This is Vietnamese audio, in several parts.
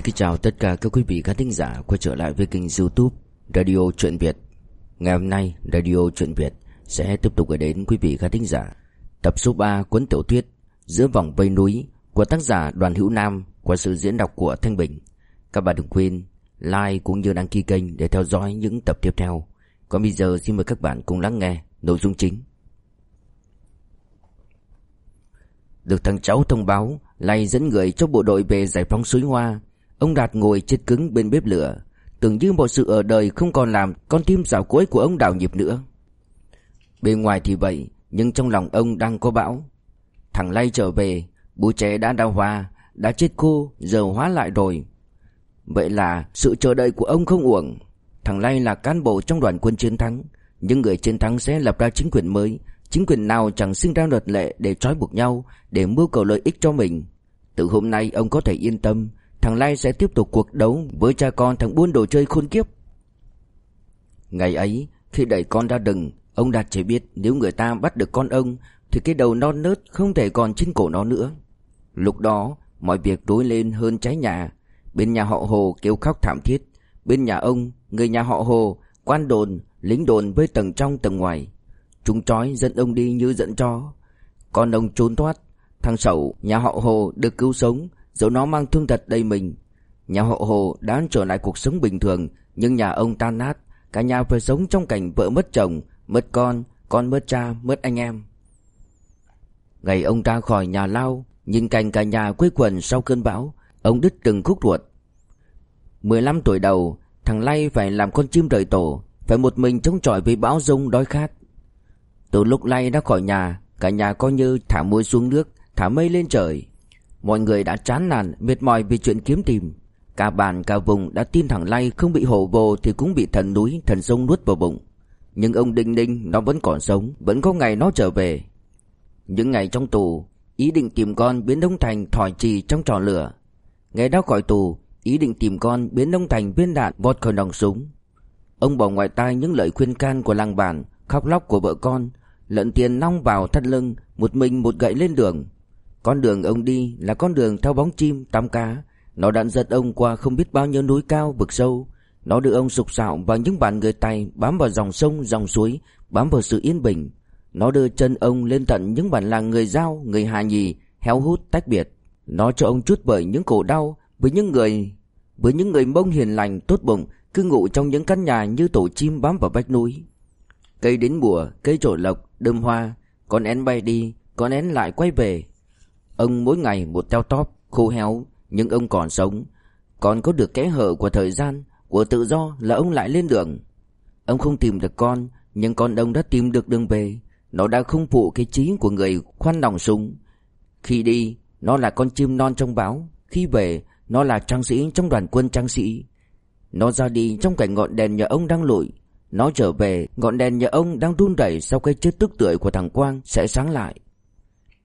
Xin kính chào tất cả các quý vị khán thính giả quay trở lại với kênh youtube Radio Truyện Việt. Ngày hôm nay, Radio Truyện Việt sẽ tiếp tục gửi đến quý vị khán thính giả Tập số 3 cuốn tiểu thuyết Giữa vòng vây núi của tác giả Đoàn Hữu Nam qua sự diễn đọc của Thanh Bình. Các bạn đừng quên like cũng như đăng ký kênh để theo dõi những tập tiếp theo. Còn bây giờ xin mời các bạn cùng lắng nghe nội dung chính. Được thằng cháu thông báo, Lay dẫn người cho bộ đội về giải phóng suối hoa. Ông Đạt ngồi chết cứng bên bếp lửa, Tưởng như mọi sự ở đời không còn làm Con tim dạo cuối của ông đảo nhịp nữa. Bên ngoài thì vậy, Nhưng trong lòng ông đang có bão. Thằng Lay trở về, Bố trẻ đã đau hoa, Đã chết khô, Giờ hóa lại rồi. Vậy là sự chờ đợi của ông không uổng. Thằng Lay là cán bộ trong đoàn quân chiến thắng. Nhưng người chiến thắng sẽ lập ra chính quyền mới, Chính quyền nào chẳng sinh ra luật lệ để trói buộc nhau, Để mưu cầu lợi ích cho mình. Từ hôm nay ông có thể yên tâm Thằng Lai sẽ tiếp tục cuộc đấu với cha con thằng buôn đồ chơi khôn kiếp. Ngày ấy khi đẩy con ra đừng Ông Đạt chỉ biết nếu người ta bắt được con ông Thì cái đầu non nớt không thể còn trên cổ nó nữa. Lúc đó mọi việc rối lên hơn trái nhà. Bên nhà họ Hồ kêu khóc thảm thiết. Bên nhà ông, người nhà họ Hồ, quan đồn, lính đồn với tầng trong tầng ngoài. Chúng trói dẫn ông đi như dẫn chó. Con ông trốn thoát. Thằng Sẩu, nhà họ Hồ được cứu sống. Dẫu nó mang thương tật đầy mình Nhà họ Hồ đã trở lại cuộc sống bình thường Nhưng nhà ông tan nát Cả nhà phải sống trong cảnh vợ mất chồng Mất con, con mất cha, mất anh em. Ngày ông ra khỏi nhà lao Nhìn cảnh cả nhà quây quần sau cơn bão Ông đứt từng khúc ruột. 15 tuổi đầu Thằng Lay phải làm con chim rời tổ Phải một mình chống chọi với bão rông đói khát. Từ lúc Lay đã khỏi nhà Cả nhà coi như thả muối xuống nước Thả mây lên trời. Mọi người đã chán nản, mệt mỏi vì chuyện kiếm tìm. Cả bàn, cả vùng đã tin thằng Lay không bị hổ vồ Thì cũng bị thần núi, thần sông nuốt vào bụng. Nhưng ông Đinh Đinh nó vẫn còn sống, Vẫn có ngày nó trở về. Những ngày trong tù, Ý định tìm con biến đông thành thỏi trì trong trò lửa. Ngày đó khỏi tù, Ý định tìm con biến đông thành viên đạn vọt khỏi nòng súng. Ông bỏ ngoài tai những lời khuyên can của làng bản, Khóc lóc của vợ con, Lận tiền nong vào thắt lưng, Một mình một gậy lên đường. Con đường ông đi là con đường theo bóng chim tắm cá. Nó đạn giật ông qua không biết bao nhiêu núi cao vực sâu. Nó đưa ông sục sạo vào những bàn người Tày Bám vào dòng sông dòng suối Bám vào sự yên bình. Nó đưa chân ông lên tận những bản làng người Giao Người Hà Nhì Héo hút tách biệt. Nó cho ông chút bởi những khổ đau Với những người Với những người mông hiền lành tốt bụng Cứ ngủ trong những căn nhà như tổ chim bám vào vách núi. Cây đến mùa, cây trổ lộc, đơm hoa, con én bay đi, con én lại quay về. Ông mỗi ngày một teo tóp, khô héo, nhưng ông còn sống. Còn có được kẽ hở của thời gian, của tự do là ông lại lên đường. Ông không tìm được con, nhưng con ông đã tìm được đường về. Nó đã không phụ cái trí của người khoan lòng súng. Khi đi, nó là con chim non trong báo. Khi về, nó là trang sĩ trong đoàn quân trang sĩ. Nó ra đi trong cảnh ngọn đèn nhà ông đang lụi. Nó trở về, ngọn đèn nhà ông đang run rẩy sau cái chết tức tưởi của thằng Quang sẽ sáng lại.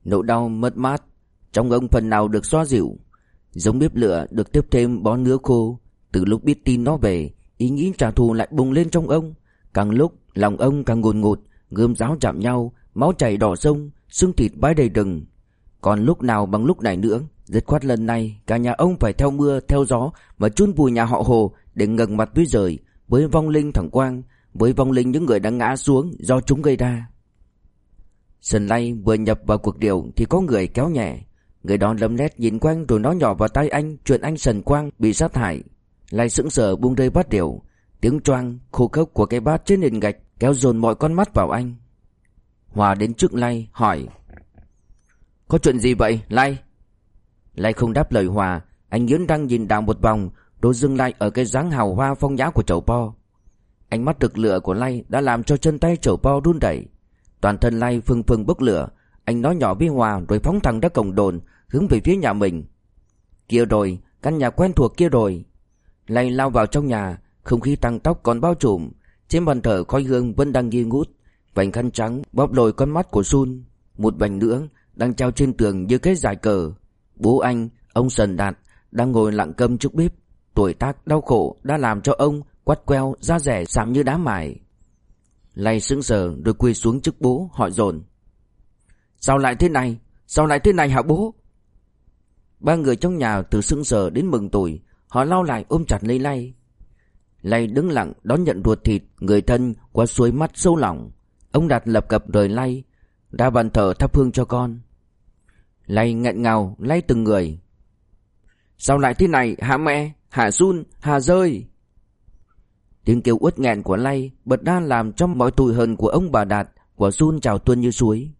Nỗi đau mất mát, trong ông phần nào được xoa dịu. Giống bếp lửa được tiếp thêm bó nứa khô. Từ lúc biết tin nó về, ý nghĩ trả thù lại bùng lên trong ông. Càng lúc, lòng ông càng ngồn ngụt, gươm giáo chạm nhau, máu chảy đỏ sông, xương thịt bãi đầy rừng. Còn lúc nào bằng lúc này nữa, dứt khoát lần này, cả nhà ông phải theo mưa, theo gió mà chôn vùi nhà họ Hồ để ngẩng mặt với rời, với vong linh thẳng Quang, với vong linh những người đã ngã xuống do chúng gây ra. Sần lay vừa nhập vào cuộc điều thì có người kéo nhẹ. Người đó lấm lét nhìn quanh rồi nói nhỏ vào tay anh chuyện anh Sần Quang bị sát hại. Lay sững sờ buông rơi bát điều. Tiếng choang khô khốc của cái bát trên nền gạch kéo dồn mọi con mắt vào anh. Hòa đến trước Lay hỏi. Có chuyện gì vậy Lay? Lay không đáp lời Hòa. Anh nghiến răng nhìn đảo một vòng rồi dừng lại ở cái dáng hào hoa phong nhã của chậu po. Ánh mắt rực lửa của Lay đã làm cho chân tay chậu po run đẩy. Toàn thân Lay phừng phừng bốc lửa, anh nói nhỏ với Hòa rồi phóng thẳng ra cổng đồn, hướng về phía nhà mình. Kia rồi, căn nhà quen thuộc kia rồi. Lay lao vào trong nhà, không khí tăng tóc còn bao trùm, trên bàn thờ khói hương vẫn đang nghi ngút, vành khăn trắng bóp lồi con mắt của Sun, một vành nữa đang treo trên tường như cái giải cờ. Bố anh, ông Sần Đạt đang ngồi lặng câm trước bếp, tuổi tác đau khổ đã làm cho ông quắt queo, da rẻ sạm như đá mài. Lay sững sờ rồi quỳ xuống trước bố hỏi dồn Sao lại thế này? Sao lại thế này hả bố? Ba người trong nhà từ sững sờ đến mừng tuổi, Họ lao lại ôm chặt lấy Lay Lay đứng lặng đón nhận ruột thịt Người thân qua suối mắt sâu lỏng. Ông Đạt lập cập rời Lay Ra bàn thờ thắp hương cho con. Lay nghẹn ngào lay từng người. Sao lại thế này hả mẹ Hả run hả rơi? Tiếng kêu uất nghẹn của Lay Bật ra làm trong mọi tủi hờn của ông bà Đạt Của run trào tuôn như suối.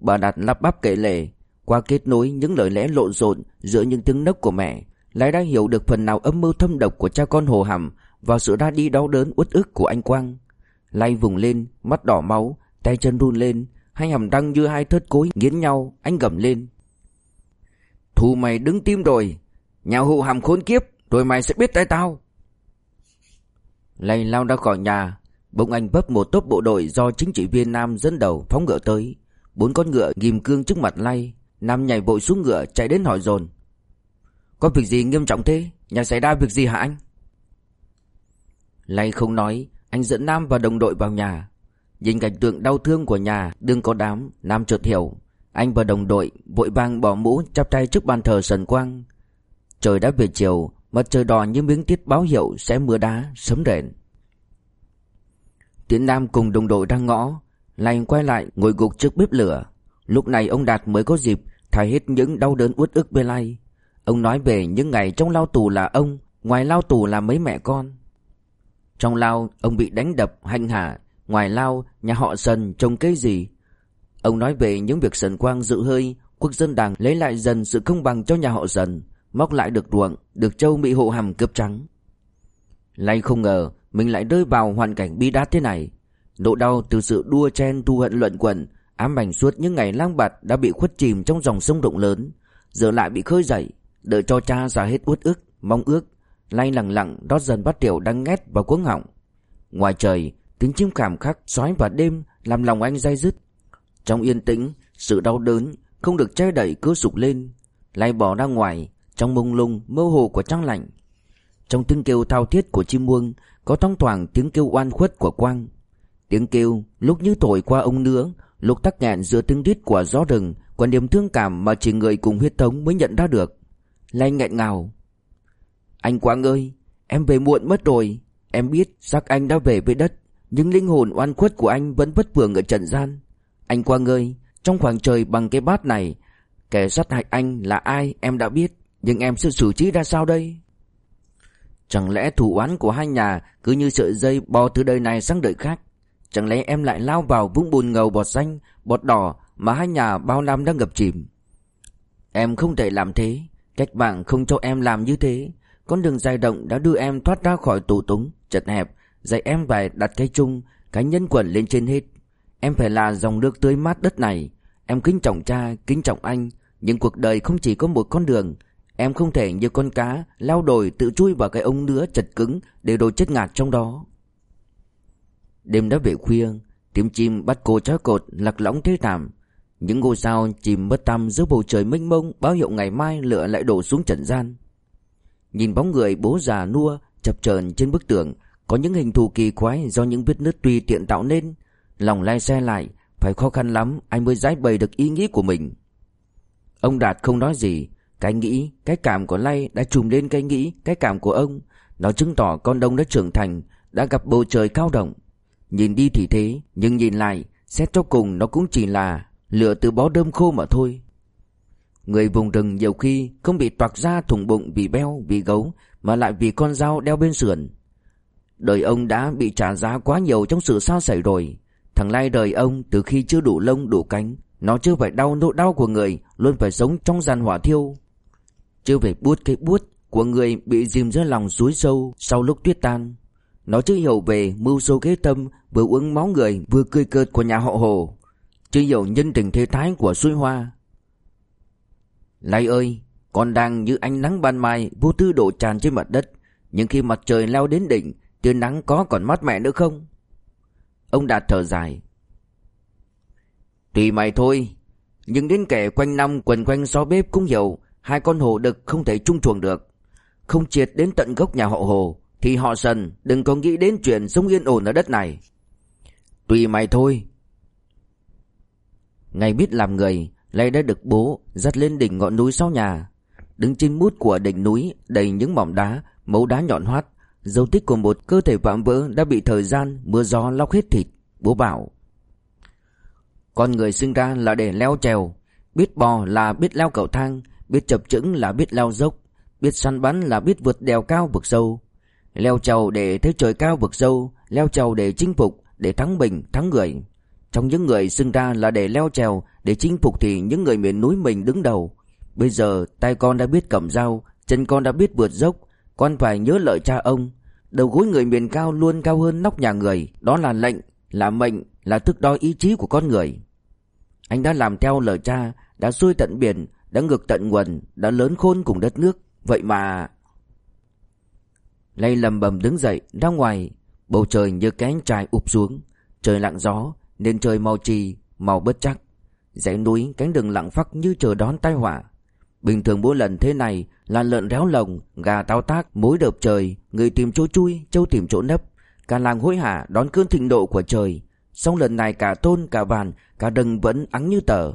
Bà Đạt lắp bắp kể lể qua kết nối những lời lẽ lộn xộn Giữa những tiếng nấc của mẹ Lay đã hiểu được phần nào âm mưu thâm độc của cha con Hồ Hàm Và sự ra đi đau đớn uất ức của anh Quang. Lay vùng lên, Mắt đỏ máu, Tay chân run lên, Hai hàm răng như hai thớt cối nghiến nhau, Anh gầm lên. Thù mày đứng tim rồi, Nhà hụ hàm khốn kiếp, Rồi mày sẽ biết tay tao. Lay lao ra khỏi nhà, Bỗng anh bấp một tốp bộ đội do chính trị viên Nam dẫn đầu phóng ngựa tới. Bốn con ngựa ghim cương trước mặt Lay Nam nhảy vội xuống ngựa chạy đến hỏi dồn. Có việc gì nghiêm trọng thế? Nhà xảy ra việc gì hả anh? Lay không nói Anh dẫn Nam và đồng đội vào nhà. Nhìn cảnh tượng đau thương của nhà Đương có đám Nam chợt hiểu. Anh và đồng đội vội vàng bỏ mũ chắp tay trước bàn thờ Sần Quang. Trời đã về chiều Mặt trời đỏ như miếng tiết báo hiệu sẽ mưa đá, sấm rền. Tiến Nam cùng đồng đội đang ngõ, lành quay lại ngồi gục trước bếp lửa. Lúc này ông Đạt mới có dịp thải hết những đau đớn uất ức bê lai Ông nói về những ngày trong lao tù là ông, ngoài lao tù là mấy mẹ con. Trong lao, ông bị đánh đập, hành hạ, ngoài lao, nhà họ Sần trồng cây gì. Ông nói về những việc Sần Quang dự hơi, quốc dân đảng lấy lại dần sự công bằng cho nhà họ Sần móc lại được ruộng, được châu bị hộ hàm cướp trắng. Lay không ngờ mình lại rơi vào hoàn cảnh bi đát thế này. Nỗi đau từ sự đua chen tu hận luận quẩn, ám ảnh suốt những ngày lang bạt đã bị khuất chìm trong dòng sông rộng lớn, giờ lại bị khơi dậy, đợi cho cha ra hết uất ức, mong ước, lay lẳng lặng rót dần bát tiểu đang ngét vào cuống họng. Ngoài trời, tiếng chim cảm khắc xoáy vào đêm làm lòng anh day dứt. Trong yên tĩnh, sự đau đớn không được che đậy cứ sụp lên, lay bỏ ra ngoài, trong mông lung mơ hồ của trăng lạnh Trong tiếng kêu thao thiết của chim muông Có thong thoảng tiếng kêu oan khuất của quang Tiếng kêu lúc như thổi qua ông nứa Lúc tắc nghẹn giữa tiếng rít của gió rừng, Còn niềm thương cảm mà chỉ người cùng huyết thống mới nhận ra được Lanh nghẹn ngào Anh Quang ơi, Em về muộn mất rồi Em biết xác anh đã về với đất, Nhưng linh hồn oan khuất của anh vẫn bất vưởng ở trần gian Anh Quang ơi, Trong khoảng trời bằng cái bát này, Kẻ sát hại anh là ai em đã biết, nhưng em sẽ xử trí ra sao đây? Chẳng lẽ thủ oán của hai nhà cứ như sợi dây bò từ đời này sang đời khác? Chẳng lẽ em lại lao vào vũng bùn ngầu bọt xanh, bọt đỏ mà hai nhà bao năm đang ngập chìm? Em không thể làm thế, cách mạng không cho em làm như thế. Con đường dài động đã đưa em thoát ra khỏi tù túng, chật hẹp, dạy em phải đặt cái chung, cái nhân quần lên trên hết. Em phải là dòng nước tươi mát đất này. Em kính trọng cha, kính trọng anh, nhưng cuộc đời không chỉ có một con đường, Em không thể như con cá lao đồi tự chui vào cái ống nứa chật cứng để đồ chết ngạt trong đó. Đêm đã về khuya, tiếng chim bắt cô trói cột lạc lõng thế thảm. Những ngôi sao chìm mất tăm giữa bầu trời mênh mông báo hiệu ngày mai lửa lại đổ xuống trần gian. Nhìn bóng người bố già nua chập chờn trên bức tường, có những hình thù kỳ quái do những vết nứt tùy tiện tạo nên. Lòng lai xe lại, phải khó khăn lắm anh mới giải bày được ý nghĩ của mình. Ông Đạt không nói gì, cái nghĩ, cái cảm của Lay đã trùm lên cái nghĩ, cái cảm của ông. Nó chứng tỏ con đông đã trưởng thành, đã gặp bầu trời cao động. Nhìn đi thì thế, nhưng nhìn lại, xét cho cùng nó cũng chỉ là lửa từ bó đơm khô mà thôi. Người vùng rừng nhiều khi không bị toạc ra thủng bụng vì beo, vì gấu, mà lại vì con dao đeo bên sườn. Đời ông đã bị trả giá quá nhiều trong sự sao sảy rồi. Thằng Lai đời ông từ khi chưa đủ lông đủ cánh, nó chưa phải đau nỗi đau của người, luôn phải sống trong gian hỏa thiêu. Chưa phải buốt cái buốt của người bị dìm dưới lòng suối sâu sau lúc tuyết tan. Nó chưa hiểu về mưu sâu kế tâm vừa uống máu người vừa cười cợt của nhà họ Hồ. Chưa hiểu nhân tình thế thái của suối hoa. Lai ơi, con đang như ánh nắng ban mai vô tư đổ tràn trên mặt đất. Nhưng khi mặt trời leo đến đỉnh, tia nắng có còn mát mẻ nữa không? Ông Đạt thở dài. Tùy mày thôi, nhưng đến kẻ quanh năm quần quanh xó bếp cũng hiểu Hai con hồ đực không thể chung chuồng được Không triệt đến tận gốc nhà họ hồ thì họ sần đừng có nghĩ đến chuyện sống yên ổn ở đất này. Tùy mày thôi. Ngày biết làm người Lay đã được bố dắt lên đỉnh ngọn núi sau nhà. Đứng trên mút của đỉnh núi Đầy những mỏm đá Mấu đá nhọn hoắt. Dấu tích của một cơ thể vạm vỡ Đã bị thời gian, mưa gió lóc hết thịt Bố bảo. Con người sinh ra là để leo trèo. Biết bò là biết leo cầu thang Biết chập chững là biết leo dốc. Biết săn bắn là biết vượt đèo cao vực sâu. Leo trèo để thấy trời cao vực sâu Leo trèo để chinh phục Để thắng bình, thắng người. Trong những người sinh ra là để leo trèo Để chinh phục thì những người miền núi mình đứng đầu. Bây giờ tay con đã biết cầm dao Chân con đã biết vượt dốc Con phải nhớ lời cha ông. Đầu gối người miền cao luôn cao hơn nóc nhà người Đó là lệnh, là mệnh, là thức đo ý chí của con người. Anh đã làm theo lời cha Đã xuôi tận biển Đã ngược tận nguồn Đã lớn khôn cùng đất nước. Vậy mà Lay lầm bầm đứng dậy ra ngoài Bầu trời như cánh trài ụp xuống Trời lặng gió Nên trời màu trì Màu bất chắc Dãy núi cánh rừng lặng phắc như chờ đón tai họa Bình thường mỗi lần thế này là lợn réo lồng, gà táo tác, mối đợp trời, người tìm chỗ chui, châu tìm chỗ nấp. Cả làng hối hả đón cơn thịnh độ của trời. song lần này cả tôn, cả bàn cả rừng vẫn ắng như tờ.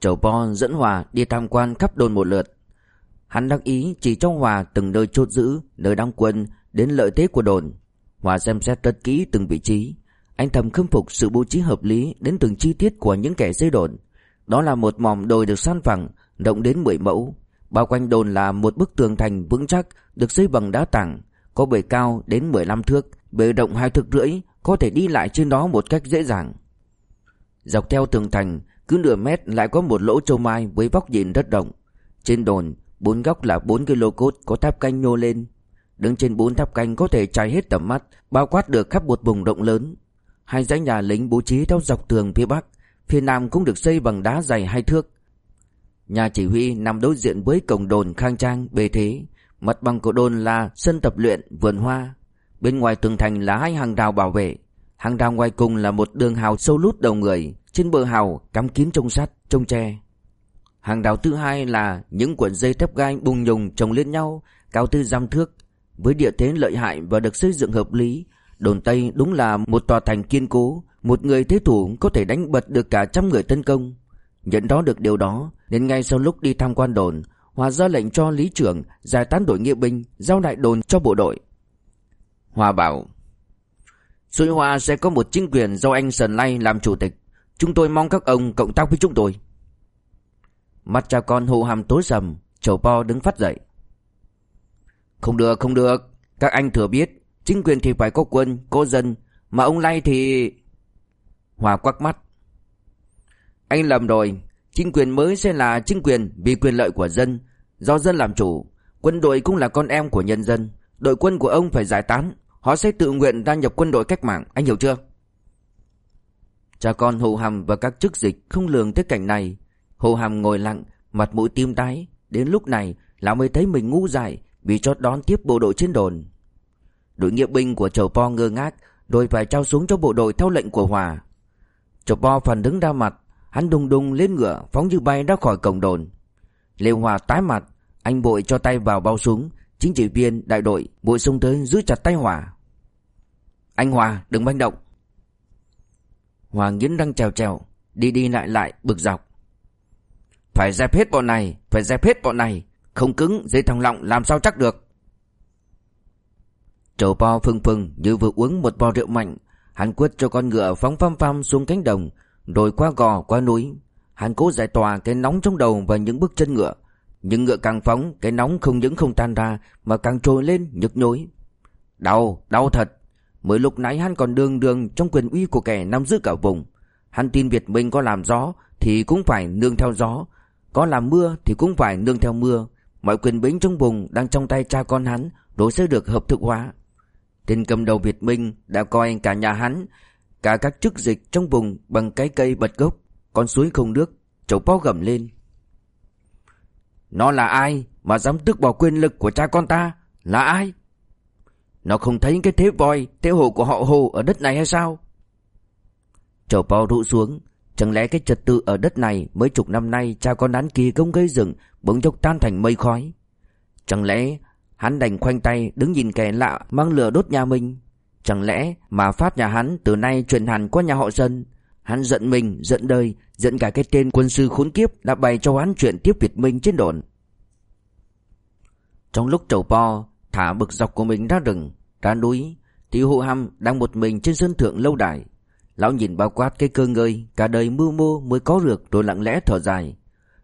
Chầu Po dẫn Hòa đi tham quan khắp đồn một lượt. Hắn đắc ý chỉ cho Hòa từng nơi chốt giữ, nơi đóng quân, đến lợi thế của đồn. Hòa xem xét rất kỹ từng vị trí. Anh thầm khâm phục sự bố trí hợp lý đến từng chi tiết của những kẻ xây đồn. Đó là một mỏm đồi được san phẳng, rộng đến 10 mẫu. Bao quanh đồn là một bức tường thành vững chắc được xây bằng đá tảng, có bề cao đến 15 thước, bề rộng hai thước rưỡi, có thể đi lại trên đó một cách dễ dàng. Dọc theo tường thành, cứ nửa mét lại có một lỗ châu mai với vóc nhìn rất rộng. Trên đồn, bốn góc là bốn cái lô cốt có tháp canh nhô lên. Đứng trên bốn tháp canh có thể trải hết tầm mắt, bao quát được khắp một vùng rộng lớn. Hai dãy nhà lính bố trí theo dọc tường phía bắc, phía nam cũng được xây bằng đá dày hai thước. Nhà chỉ huy nằm đối diện với cổng đồn khang trang bề thế, mặt bằng của đồn là sân tập luyện, vườn hoa. Bên ngoài tường thành là hai hàng rào bảo vệ, hàng rào ngoài cùng là một đường hào sâu lút đầu người, trên bờ hào cắm kín trông sắt, trông tre. Hàng rào thứ hai là những cuộn dây thép gai bùng nhùng chồng lên nhau, cao tư giam thước, với địa thế lợi hại và được xây dựng hợp lý. Đồn Tây đúng là một tòa thành kiên cố, một người thế thủ có thể đánh bật được cả trăm người tấn công. Nhận đó được điều đó, nên ngay sau lúc đi tham quan đồn, Hòa ra lệnh cho lý trưởng giải tán đội nghĩa binh, giao đại đồn cho bộ đội. Hòa bảo, Xuôi Hòa sẽ có một chính quyền do anh Sần Lay làm chủ tịch. Chúng tôi mong các ông cộng tác với chúng tôi. Mắt cha con hụ hàm tối sầm, chầu po đứng phát dậy. Không được, không được. Các anh thừa biết, chính quyền thì phải có quân, có dân, mà ông Lay thì... Hòa quắc mắt. Anh lầm rồi, chính quyền mới sẽ là chính quyền vì quyền lợi của dân, do dân làm chủ. Quân đội cũng là con em của nhân dân. Đội quân của ông phải giải tán, họ sẽ tự nguyện gia nhập quân đội cách mạng, anh hiểu chưa? Cha con hụ hầm và các chức dịch không lường tới cảnh này. Hồ Hàm ngồi lặng, mặt mũi tim tái. Đến lúc này, lão mới thấy mình ngu dại vì chót đón tiếp bộ đội trên đồn. Đội nghĩa binh của Chầu Po ngơ ngác, đội phải trao xuống cho bộ đội theo lệnh của Hòa. Chầu Po phần đứng ra mặt, hắn đùng đùng lên ngựa phóng như bay ra khỏi cổng đồn. Lê Hòa tái mặt, anh bội cho tay vào bao súng, chính trị viên đại đội bội xông tới giữ chặt tay Hòa. Anh Hòa, đừng manh động. Hòa nghiến răng trèo trèo, đi đi lại lại bực dọc. Phải dẹp hết bọn này, phải dẹp hết bọn này, không cứng dây thòng lọng làm sao chắc được. Trầu po phừng phừng như vừa uống một bò rượu mạnh, hắn quất cho con ngựa phóng phăm phăm xuống cánh đồng, rồi qua gò qua núi. Hắn cố giải tỏa cái nóng trong đầu và những bước chân ngựa. Nhưng ngựa càng phóng, cái nóng không những không tan ra mà càng trồi lên nhức nhối. Đau, đau thật. Mới lúc nãy hắn còn đường đường trong quyền uy của kẻ nắm giữ cả vùng. Hắn tin Việt Minh có làm gió thì cũng phải nương theo gió, có làm mưa thì cũng phải nương theo mưa. Mọi quyền bính trong vùng đang trong tay cha con hắn, đối sẽ được hợp thực hóa. Tên cầm đầu Việt Minh đã coi cả nhà hắn, cả các chức dịch trong vùng bằng cái cây bật gốc, con suối không nước, chậu bao gầm lên. Nó là ai mà dám tước bỏ quyền lực của cha con ta? Là ai? Nó không thấy cái thế voi, thế hồ của họ hồ ở đất này hay sao? Chậu bao rụ xuống, chẳng lẽ cái trật tự ở đất này mấy chục năm nay cha con hắn kỳ công gây dựng bỗng chốc tan thành mây khói? Chẳng lẽ hắn đành khoanh tay đứng nhìn kẻ lạ mang lửa đốt nhà mình? Chẳng lẽ mà phát nhà hắn từ nay chuyển hẳn qua nhà họ dân? Hắn giận mình, giận đời, giận cả cái tên quân sư khốn kiếp đã bày cho hắn chuyện tiếp Việt Minh trên đồn. Trong lúc trầu po thả bực dọc của mình ra rừng, ra núi, thì Hộ Hăm đang một mình trên sân thượng lâu đài. Lão nhìn bao quát cái cơ ngơi, cả đời mưu mô mới có được rồi lặng lẽ thở dài.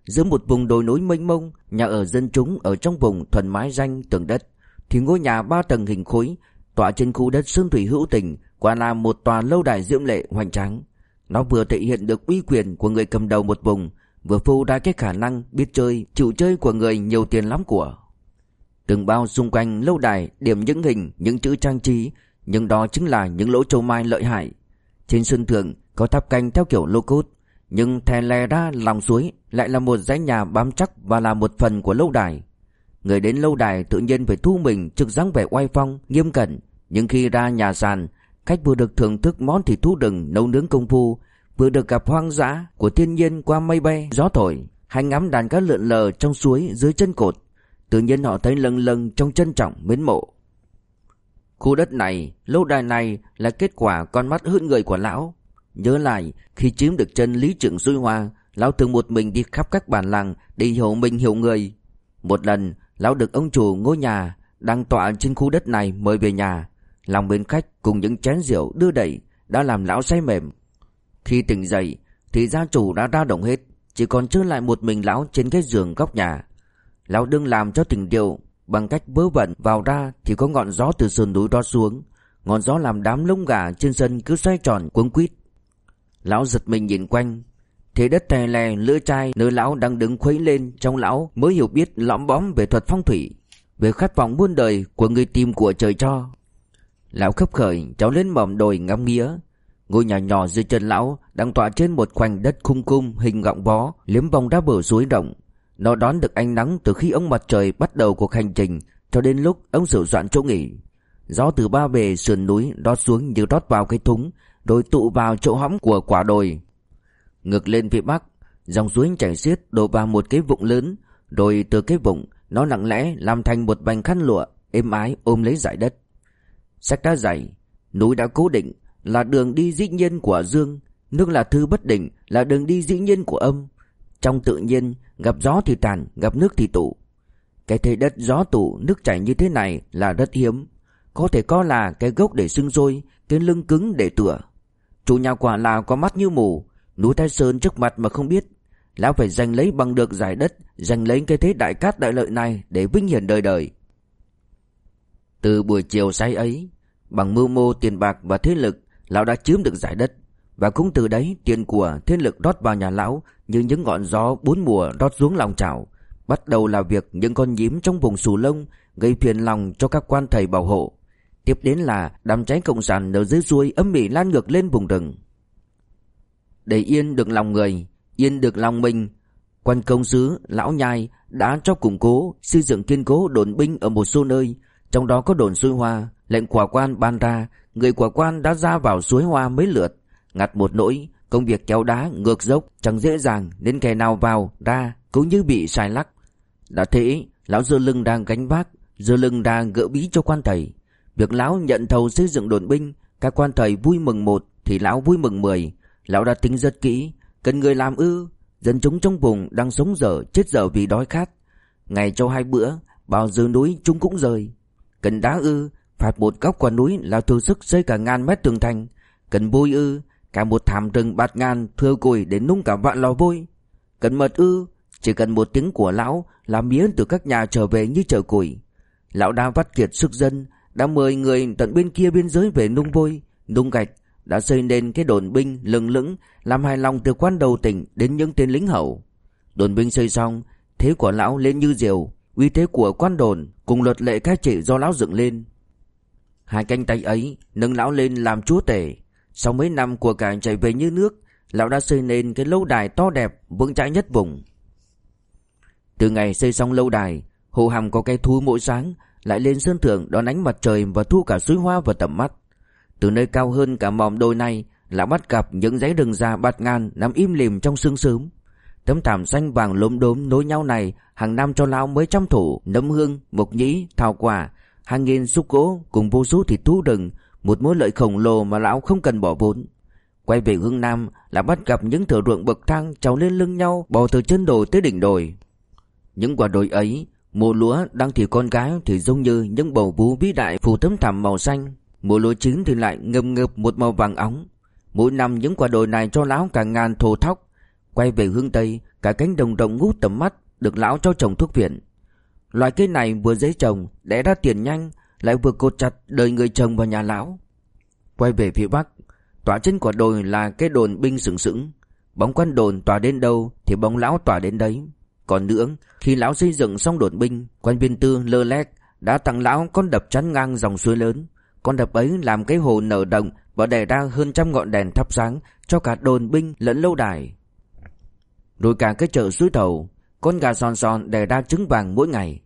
Giữa một vùng đồi núi mênh mông, nhà ở dân chúng ở trong vùng thuần mái danh tường đất, thì ngôi nhà ba tầng hình khối, tọa trên khu đất Sơn Thủy hữu tình, quả là một tòa lâu đài diễm lệ hoành tráng. Nó vừa thể hiện được uy quyền của người cầm đầu một vùng, vừa phô ra cái khả năng biết chơi, chịu chơi của người nhiều tiền lắm của. Từng bao xung quanh lâu đài điểm những hình, những chữ trang trí, nhưng đó chính là những lỗ châu mai lợi hại. Trên sân thượng có tháp canh theo kiểu lô cốt, nhưng thè lè ra lòng suối lại là một dãy nhà bám chắc và là một phần của lâu đài. Người đến lâu đài tự nhiên phải thu mình trực dáng vẻ oai phong, nghiêm cẩn, nhưng khi ra nhà sàn, khách vừa được thưởng thức món thịt thú rừng nấu nướng công phu, vừa được gặp hoang dã của thiên nhiên qua mây bay, gió thổi, hay ngắm đàn cá lượn lờ trong suối dưới chân cột. Tự nhiên họ thấy lâng lâng trong trân trọng mến mộ. Khu đất này, lâu đài này là kết quả con mắt hơn người của lão. Nhớ lại, khi chiếm được chân lý trưởng duy hoa, lão thường một mình đi khắp các bản làng để hiểu mình hiểu người. Một lần, lão được ông chủ ngôi nhà đang tọa trên khu đất này mời về nhà. Lòng bên khách cùng những chén rượu đưa đẩy đã làm lão say mềm. Khi tỉnh dậy, thì gia chủ đã ra động hết, chỉ còn trơ lại một mình lão trên cái giường góc nhà. Lão đương làm cho tình điệu Bằng cách vớ vẩn vào ra Thì có ngọn gió từ sườn núi đó xuống. Ngọn gió làm đám lông gà trên sân cứ xoay tròn cuống quýt. Lão giật mình nhìn quanh. Thế đất tè lè, lưỡi chai, nơi lão đang đứng khuấy lên Trong lão mới hiểu biết lõm bóm về thuật phong thủy, Về khát vọng muôn đời của người tìm của trời cho. Lão khấp khởi cháu lên mỏm đồi ngắm nghía. Ngôi nhà nhỏ dưới chân lão đang tọa trên một khoảnh đất khung cung hình gọng bó, liếm vòng đá bờ suối rộng nó đón được ánh nắng từ khi ông mặt trời bắt đầu cuộc hành trình cho đến lúc ông sửa soạn chỗ nghỉ. Gió từ ba bề sườn núi đót xuống như đót vào cái thúng, rồi tụ vào chỗ hõm của quả đồi. Ngược lên phía bắc, dòng suối chảy xiết đổ vào một cái vụng lớn, rồi từ cái vụng nó lặng lẽ làm thành một bành khăn lụa êm ái ôm lấy dải đất. Sách đá dày, núi đã cố định là đường đi dĩ nhiên của dương, nước là thư bất định là đường đi dĩ nhiên của âm. Trong tự nhiên, gặp gió thì tàn, gặp nước thì tụ. Cái thế đất gió tụ, nước chảy như thế này là rất hiếm. Có thể có là cái gốc để sưng rôi, cái lưng cứng để tựa. Chủ nhà quả là có mắt như mù, núi Thái Sơn trước mặt mà không biết. Lão phải giành lấy bằng được giải đất, giành lấy cái thế đại cát đại lợi này để vinh hiển đời đời. Từ buổi chiều say ấy, bằng mưu mô tiền bạc và thế lực, lão đã chiếm được giải đất. Và cũng từ đấy tiền của thế lực rót vào nhà lão như những ngọn gió bốn mùa rót xuống lòng chảo Bắt đầu là việc những con nhím trong vùng xù lông Gây phiền lòng cho các quan thầy bảo hộ. Tiếp đến là đám cháy cộng sản ở dưới suối âm mỉ lan ngược lên vùng rừng. Để yên được lòng người Yên được lòng mình Quan công sứ, lão nhai đã cho củng cố, xây dựng kiên cố đồn binh ở một số nơi, trong đó có đồn suối hoa, lệnh quả quan ban ra, người quả quan đã ra vào suối hoa mấy lượt, Ngặt một nỗi, công việc kéo đá ngược dốc chẳng dễ dàng nên kẻ nào vào ra cũng như bị sai lắc. Đã thế, lão dơ lưng đang gánh vác, dơ lưng đang gỡ bí cho quan thầy. Việc lão nhận thầu xây dựng đồn binh, các quan thầy vui mừng một thì lão vui mừng mười. Lão đã tính rất kỹ, cần người làm ư, dân chúng trong vùng đang sống dở, chết dở vì đói khát. Ngày cho hai bữa, bao giờ núi chúng cũng rời. Cần đá ư, phạt một góc quả núi là thừa sức xây cả ngàn mét tường thành. Cần bôi ư, Cả một thảm rừng bạt ngàn thừa củi để nung cả vạn lò vôi. Cần mật ư, chỉ cần một tiếng của lão là mía từ các nhà trở về như chở củi. Lão đã vắt kiệt sức dân, đã mời người tận bên kia biên giới về nung vôi, nung gạch, đã xây nên cái đồn binh lừng lững làm hài lòng từ quan đầu tỉnh đến những tên lính hậu. Đồn binh xây xong, thế của lão lên như diều, uy thế của quan đồn cùng luật lệ cai trị do lão dựng lên. Hai cánh tay ấy nâng lão lên làm chúa tể, sau mấy năm của cải chạy về như nước, lão đã xây nên cái lâu đài to đẹp, vững chãi nhất vùng. Từ ngày xây xong lâu đài, Hồ Hàm có cái thú mỗi sáng, lại lên sân thượng đón ánh mặt trời và thu cả suối hoa vào tầm mắt. Từ nơi cao hơn cả mỏm đồi này, lão bắt gặp những dãy rừng già bạt ngàn nằm im lìm trong sương sớm. Tấm thảm xanh vàng lốm đốm nối nhau này hàng năm cho lão mấy trăm thủ nấm hương, mộc nhĩ, thảo quả, hàng nghìn xúc gỗ cùng vô số thịt thú rừng một mối lợi khổng lồ mà lão không cần bỏ vốn. Quay về hướng Nam là bắt gặp những thửa ruộng bậc thang trào lên lưng nhau bò từ chân đồi tới đỉnh đồi. Những quả đồi ấy, Mùa lúa đang thì con gái thì giống như những bầu vú vĩ đại phủ tấm thảm màu xanh Mùa lúa chín thì lại ngâm ngập một màu vàng óng Mỗi năm những quả đồi này cho lão cả ngàn thổ thóc Quay về hướng Tây Cả cánh đồng rộng ngút tầm mắt Được lão cho trồng thuốc viện Loại cây này vừa dễ trồng Đẻ ra tiền nhanh lại vừa cột chặt đời người chồng vào nhà lão. Quay về phía Bắc, Tỏa trên quả đồi là cái đồn binh sừng sững. Bóng quan đồn tỏa đến đâu Thì bóng lão tỏa đến đấy. Còn nữa, khi lão xây dựng xong đồn binh, Quan viên tư lơ lét Đã tặng lão con đập chắn ngang dòng suối lớn. Con đập ấy làm cái hồ nở đồng Và đẻ ra hơn trăm ngọn đèn thắp sáng Cho cả đồn binh lẫn lâu đài. Rồi cả cái chợ suối thầu, Con gà son son đẻ ra trứng vàng mỗi ngày.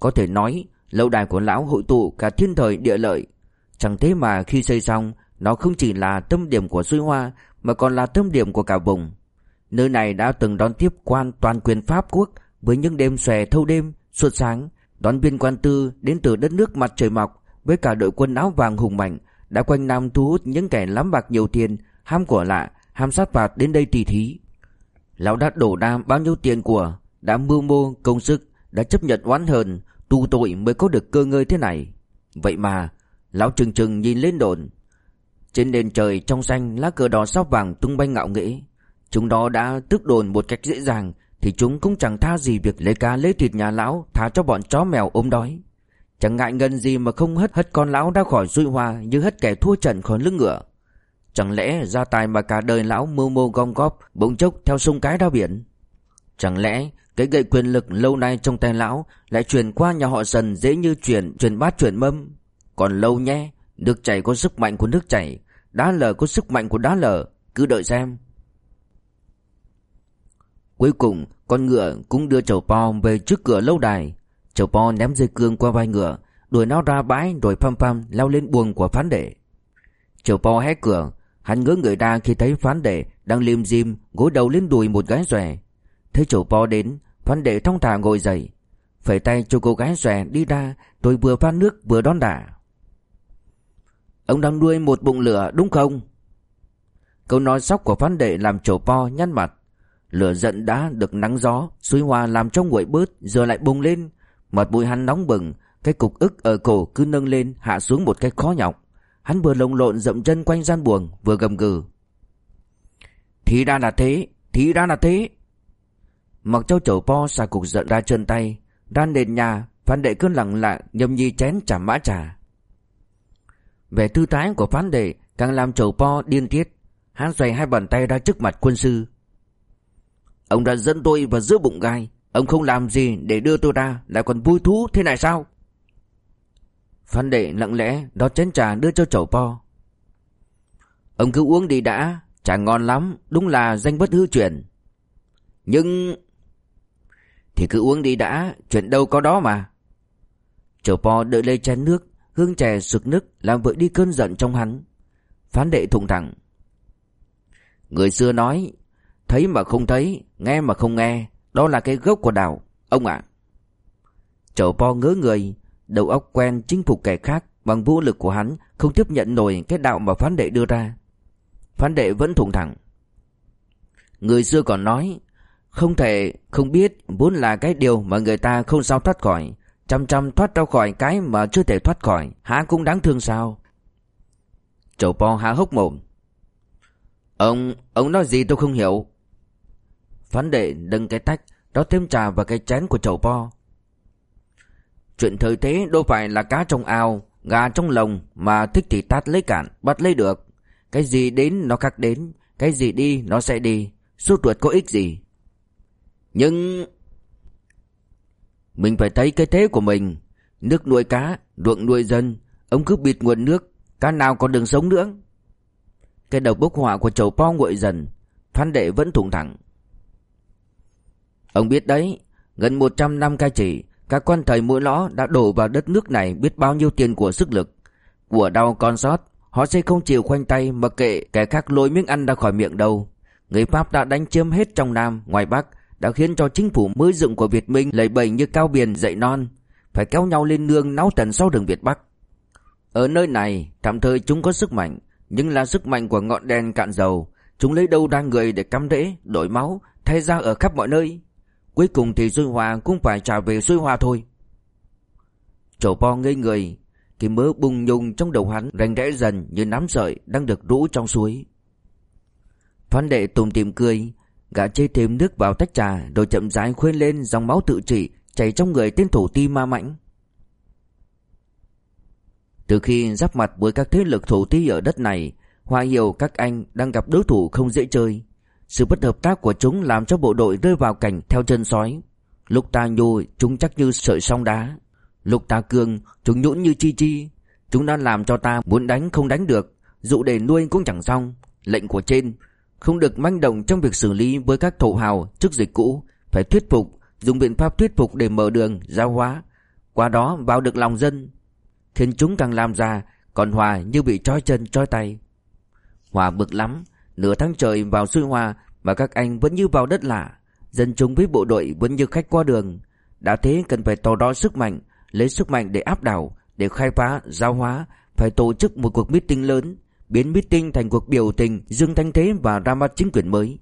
Có thể nói Lâu đài của lão hội tụ cả thiên thời địa lợi. Chẳng thế mà khi xây xong Nó không chỉ là tâm điểm của suối hoa Mà còn là tâm điểm của cả vùng. Nơi này đã từng đón tiếp quan toàn quyền Pháp quốc Với những đêm xòe thâu đêm, suốt sáng Đón viên quan tư đến từ đất nước mặt trời mọc Với cả đội quân áo vàng hùng mạnh Đã quanh năm thu hút những kẻ lắm bạc nhiều tiền Ham của lạ, ham sát phạt đến đây tỉ thí. Lão đã đổ đam bao nhiêu tiền của Đã mưu mô công sức Đã chấp nhận oán hờn Tu tội mới có được cơ ngơi thế này. Vậy mà, Lão trừng trừng nhìn lên đồn. Trên nền trời trong xanh, lá cờ đỏ sao vàng tung bay ngạo nghễ. Chúng đó đã tức đồn một cách dễ dàng, Thì chúng cũng chẳng tha gì việc lấy cá lấy thịt nhà lão Thả cho bọn chó mèo ốm đói. Chẳng ngại ngần gì mà không hất hất con lão ra khỏi rui hoa Như hất kẻ thua trận khỏi lưng ngựa. Chẳng lẽ gia tài mà cả đời lão mưu mô gom góp, Bỗng chốc theo sông cái ra biển? Chẳng lẽ cái gậy quyền lực lâu nay trong tay lão Lại truyền qua nhà họ dần dễ như chuyển, truyền bát, truyền mâm. Còn lâu nhé, Nước chảy có sức mạnh của nước chảy, Đá lở có sức mạnh của đá lở Cứ đợi xem. Cuối cùng, con ngựa cũng đưa chầu po về trước cửa lâu đài. Chầu po ném dây cương qua vai ngựa, Đuổi nó ra bãi rồi phăm phăm leo lên buồng của phán đệ. Chầu po hé cửa, Hắn ngỡ người ra khi thấy phán đệ Đang lim dim gối đầu lên đùi một gái xòe Thấy chầu po đến Phán đệ thong thả ngồi dậy. Phẩy tay cho cô gái xòe đi ra, Rồi vừa pha nước vừa đón đả Ông đang nuôi một bụng lửa, đúng không? Câu nói sóc của phán đệ làm trổ po, nhăn mặt. Lửa giận đã được nắng gió, Suối hoa làm trong nguội bớt, Giờ lại bùng lên. Mặt mũi hắn nóng bừng, Cái cục ức ở cổ cứ nâng lên, hạ xuống một cách khó nhọc. Hắn vừa lồng lộn dậm chân quanh gian buồng, Vừa gầm gừ. Thì ra là thế, Thì ra là thế. Mặc cho chầu po xà cục giận ra chân tay, Đan nền nhà phan đệ cứ lặng lặng nhâm nhi chén trả mã trà. Vẻ tư thái của phán đệ Càng làm chầu po điên tiết, Hắn xoay hai bàn tay ra trước mặt quân sư. Ông đã dẫn tôi vào giữa bụng gai, Ông không làm gì để đưa tôi ra, Lại còn vui thú thế này sao? Phan đệ lặng lẽ Đó chén trà đưa cho chầu po. Ông cứ uống đi đã, Trà ngon lắm, Đúng là danh bất hư truyền. Nhưng thì cứ uống đi đã Chuyện đâu có đó mà Chầu po đợi lấy chén nước Hương chè sực nức Làm vợ đi cơn giận trong hắn Phán đệ thùng thẳng Người xưa nói Thấy mà không thấy, nghe mà không nghe, đó là cái gốc của đạo, ông ạ. À. Chầu po ngớ người, đầu óc quen chinh phục kẻ khác bằng vũ lực của hắn không tiếp nhận nổi cái đạo mà phán đệ đưa ra. Phán đệ vẫn thủng thẳng. Người xưa còn nói, không thể không biết vốn là cái điều mà người ta không sao thoát khỏi. Chăm chăm thoát ra khỏi cái mà chưa thể thoát khỏi, há cũng đáng thương sao. Chầu po há hốc mồm. Ông, ông nói gì tôi không hiểu. Phán đệ nâng cái tách Đó thêm trà vào cái chén của chầu po Chuyện thời thế đâu phải là cá trong ao Gà trong lồng Mà thích thì tát lấy cạn Bắt lấy được Cái gì đến nó khắc đến Cái gì đi nó sẽ đi Suốt ruột có ích gì nhưng Mình phải thấy cái thế của mình Nước nuôi cá Ruộng nuôi dân Ông cứ bịt nguồn nước Cá nào còn đường sống nữa Cái đầu bốc hỏa của chầu po nguội dần phan đệ vẫn thủng thẳng Ông biết đấy, gần 100 năm cai trị, các quan thầy mũi lõ đã đổ vào đất nước này biết bao nhiêu tiền của sức lực. Của đau con sót, họ sẽ không chịu khoanh tay mà kệ kẻ khác lôi miếng ăn ra khỏi miệng đâu. Người Pháp đã đánh chiếm hết trong Nam, ngoài Bắc, đã khiến cho chính phủ mới dựng của Việt Minh lầy bầy như cao biển dậy non, phải kéo nhau lên nương náo tần sau đường Việt Bắc. Ở nơi này, tạm thời chúng có sức mạnh, nhưng là sức mạnh của ngọn đèn cạn dầu, chúng lấy đâu ra người để cắm rễ, đổi máu, thay ra ở khắp mọi nơi. Cuối cùng thì xuôi hòa cũng phải trả về xuôi hòa thôi Chổ po ngây người Cái mớ bùng nhùng trong đầu hắn rành rẽ dần như nắm sợi đang được rũ trong suối Phan đệ tùm tìm cười Gã chê thêm nước vào tách trà, Rồi chậm rãi khuyên lên dòng máu tự trị Chảy trong người tên thủ ti ma mãnh. Từ khi giáp mặt với các thế lực thủ ti ở đất này, Hoa hiểu, các anh đang gặp đối thủ không dễ chơi. Sự bất hợp tác của chúng làm cho bộ đội rơi vào cảnh theo chân sói. Lúc ta nhô, chúng chắc như sợi song đá. Lúc ta cương, chúng nhũn như chi chi. Chúng đã làm cho ta muốn đánh không đánh được. Dụ để nuôi cũng chẳng xong. Lệnh của trên không được manh động trong việc xử lý với các thổ hào trước dịch cũ Phải thuyết phục Dùng biện pháp thuyết phục để mở đường, giao hóa. Qua đó vào được lòng dân. Khiến chúng càng làm ra Còn Hòa như bị trói chân trói tay. Hòa bực lắm Nửa tháng trời vào xuôi Hòa Mà các anh vẫn như vào đất lạ. Dân chúng với bộ đội vẫn như khách qua đường. Đã thế cần phải tỏ đo sức mạnh Lấy sức mạnh để áp đảo Để khai phá, giao hóa Phải tổ chức một cuộc meeting lớn. Biến meeting thành cuộc biểu tình Dương thanh thế và ra mắt chính quyền mới.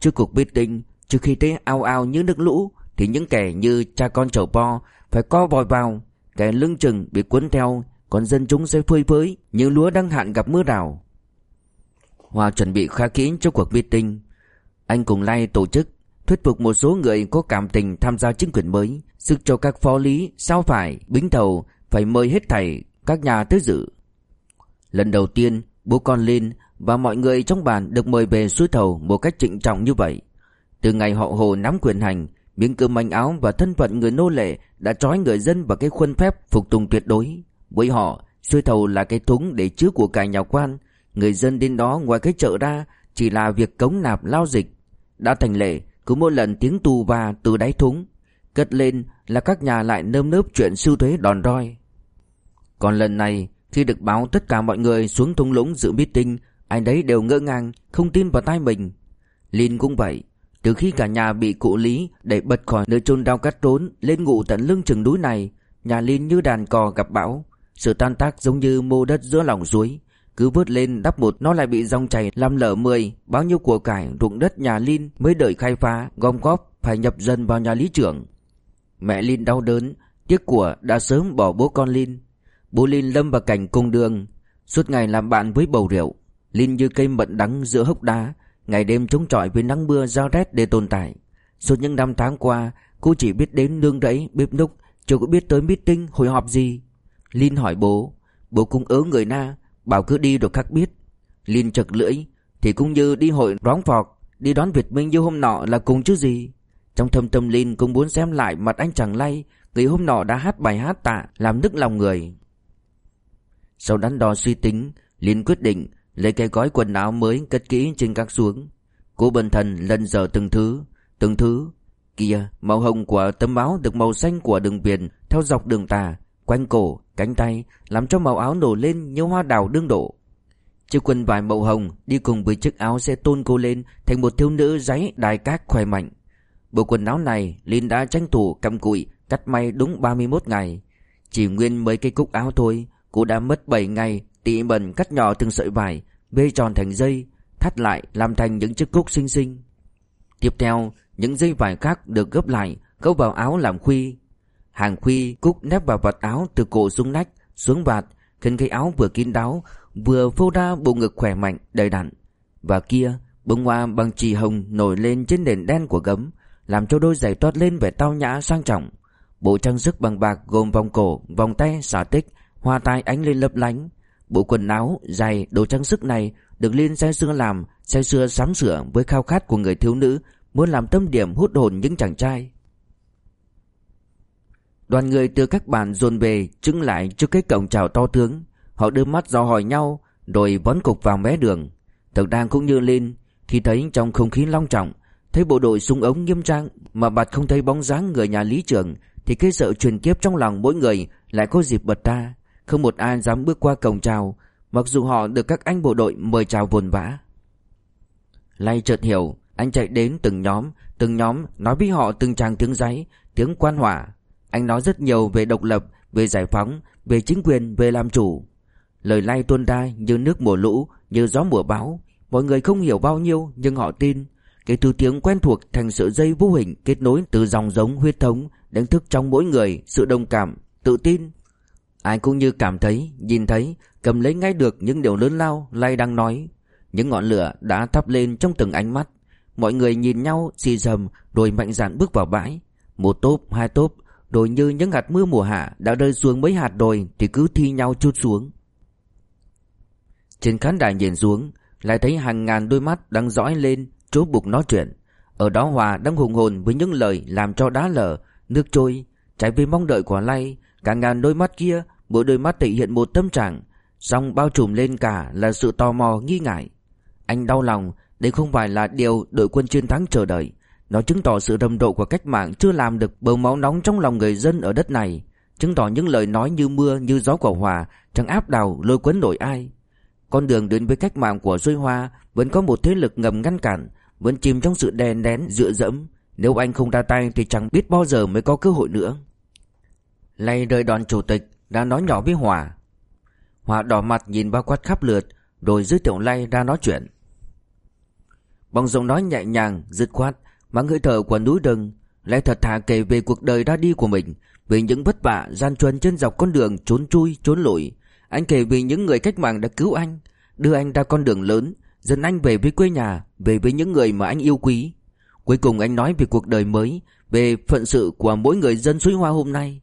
Trước cuộc meeting Trước khi thế ao ao như nước lũ Thì những kẻ như cha con chầu po Phải co vòi vào Kẻ lưng chừng bị cuốn theo Còn dân chúng sẽ phơi phới Như lúa đang hạn gặp mưa rào. Hòa chuẩn bị khá kỹ cho cuộc meeting Anh cùng Lai tổ chức Thuyết phục một số người có cảm tình tham gia chính quyền mới Sức cho các phó lý, sao phải, bính thầu Phải mời hết thảy các nhà tới dự. Lần đầu tiên bố con Linh và mọi người trong bản được mời về suối thầu một cách trịnh trọng như vậy Từ ngày họ hồ nắm quyền hành Miếng cơm manh áo và thân phận người nô lệ đã trói người dân vào cái khuôn phép phục tùng tuyệt đối. Với họ, suối thầu là cái thúng để chứa của cải nhà quan. Người dân đến đó ngoài cái chợ ra chỉ là việc cống nạp lao dịch. Đã thành lệ, cứ mỗi lần tiếng tù và từ đáy thúng. Cất lên là các nhà lại nơm nớp chuyện sưu thuế đòn roi. Còn lần này, khi được báo tất cả mọi người xuống thung lũng dự meeting, anh đấy đều ngỡ ngàng, không tin vào tai mình. Linh cũng vậy, từ khi cả nhà bị cụ Lý đẩy bật khỏi nơi chôn đau cắt trốn lên ngủ tận lưng chừng núi này, nhà Linh như đàn cò gặp bão, sự tan tác giống như mô đất giữa lòng suối, cứ vớt lên đắp một nó lại bị dòng chảy làm lở mười, bao nhiêu của cải ruộng đất nhà Linh mới đợi khai phá, gom góp phải nhập dần vào nhà lý trưởng. Mẹ Linh đau đớn, tiếc của đã sớm bỏ bố con Linh. Bố Linh lâm vào cảnh cung đường, suốt ngày làm bạn với bầu rượu. Linh như cây mận đắng giữa hốc đá, Ngày đêm chống chọi với nắng mưa giao rét để tồn tại. Suốt những năm tháng qua Cô chỉ biết đến nương rẫy bếp núc Chưa có biết tới meeting hội họp gì. Linh hỏi bố Bố cũng ớ người na Bảo cứ đi rồi khắc biết. Linh chật lưỡi Thì cũng như đi hội róng phọt Đi đón Việt Minh như hôm nọ là cùng chứ gì. Trong thâm tâm Linh cũng muốn xem lại mặt anh chàng lay Người hôm nọ đã hát bài hát tạ Làm nức lòng người. Sau đắn đo suy tính liền quyết định Lấy cái gói quần áo mới cất kỹ trên các xuống. Cô bần thần lần dở từng thứ Từng thứ. Kia màu hồng của tấm áo được màu xanh của đường viền Theo dọc đường tà Quanh cổ, cánh tay Làm cho màu áo nổ lên như hoa đào đương đổ Chiếc quần vải màu hồng Đi cùng với chiếc áo sẽ tôn cô lên Thành một thiếu nữ giấy đài cát khỏe mạnh. Bộ quần áo này Linh đã tranh thủ cầm cụi Cắt may đúng 31 ngày. Chỉ nguyên mấy cây cúc áo thôi Cô đã mất 7 ngày tỉ mẩn cắt nhỏ từng sợi vải, bê tròn thành dây, thắt lại làm thành những chiếc cúc xinh xinh. Tiếp theo, những dây vải khác được gấp lại, gấp vào áo làm khuy. Hàng khuy cúc nép vào vạt áo từ cổ xuống nách, xuống vạt, khiến cái áo vừa kín đáo, vừa phô ra bộ ngực khỏe mạnh, đầy đặn. Và kia, bông hoa bằng chì hồng nổi lên trên nền đen của gấm, làm cho đôi giày toát lên vẻ tao nhã sang trọng. Bộ trang sức bằng bạc gồm vòng cổ, vòng tay, xả tích, hoa tai ánh lên lấp lánh, Bộ quần áo, giày, đồ trang sức này được Liên say xưa làm, say xưa sắm sửa với khao khát của người thiếu nữ muốn làm tâm điểm hút hồn những chàng trai. Đoàn người từ các bàn dồn về trưng lại trước cái cổng chào to tướng. Họ đưa mắt dò hỏi nhau rồi vón cục vào mé đường. Thực đang cũng như lên khi thấy trong không khí long trọng thấy bộ đội súng ống nghiêm trang mà bạt không thấy bóng dáng người nhà lý trưởng thì cái sợ truyền kiếp trong lòng mỗi người lại có dịp bật ra. Không một ai dám bước qua cổng chào Mặc dù họ được các anh bộ đội mời chào vồn vã. Lay chợt hiểu Anh chạy đến từng nhóm Từng nhóm nói với họ từng tràng tiếng giấy Tiếng quan hỏa. Anh nói rất nhiều về độc lập Về giải phóng Về chính quyền Về làm chủ. Lời lay tuôn ra như nước mùa lũ Như gió mùa bão. Mọi người không hiểu bao nhiêu Nhưng họ tin. Cái thứ tiếng quen thuộc thành sợi dây vô hình kết nối từ dòng giống huyết thống đánh thức trong mỗi người sự đồng cảm, tự tin. Ai cũng như cảm thấy, nhìn thấy, cầm lấy ngay được những điều lớn lao Lai đang nói. Những ngọn lửa đã thắp lên trong từng ánh mắt. Mọi người nhìn nhau xì dầm rồi mạnh dạn bước vào bãi. Một tốp, hai tốp, rồi như những hạt mưa mùa hạ đã rơi xuống mấy hạt rồi thì cứ thi nhau chút xuống. Trên khán đài nhìn xuống, lại thấy hàng ngàn đôi mắt đang dõi lên, chố bục nói chuyện. Ở đó Hòa đang hùng hồn với những lời làm cho đá lở, nước trôi, trái với mong đợi của Lay. Cả ngàn đôi mắt kia, mỗi đôi mắt thể hiện một tâm trạng, song bao trùm lên cả là sự tò mò nghi ngại. Anh đau lòng, đây không phải là điều đội quân chiến thắng chờ đợi. Nó chứng tỏ sự rầm rộ của cách mạng chưa làm được bầu máu nóng trong lòng người dân ở đất này. Chứng tỏ những lời nói như mưa như gió của Hòa chẳng áp đảo lôi cuốn nổi ai. Con đường đến với cách mạng của Duy Hoa vẫn có một thế lực ngầm ngăn cản, vẫn chìm trong sự đè nén dựa dẫm. Nếu anh không ra tay thì chẳng biết bao giờ mới có cơ hội nữa. Lay đợi đoàn chủ tịch đã nói nhỏ với Hòa. Hòa đỏ mặt nhìn bao quát khắp lượt rồi giới thiệu Lay ra nói chuyện. Bằng giọng nói nhẹ nhàng, dứt khoát, mang hơi thở của núi rừng, lại thật thà kể về cuộc đời ra đi của mình, về những vất vả gian truân trên dọc con đường trốn chui trốn lủi, anh kể về những người cách mạng đã cứu anh, đưa anh ra con đường lớn, dẫn anh về với quê nhà, về với những người mà anh yêu quý. Cuối cùng anh nói về cuộc đời mới, về phận sự của mỗi người dân suối hoa hôm nay.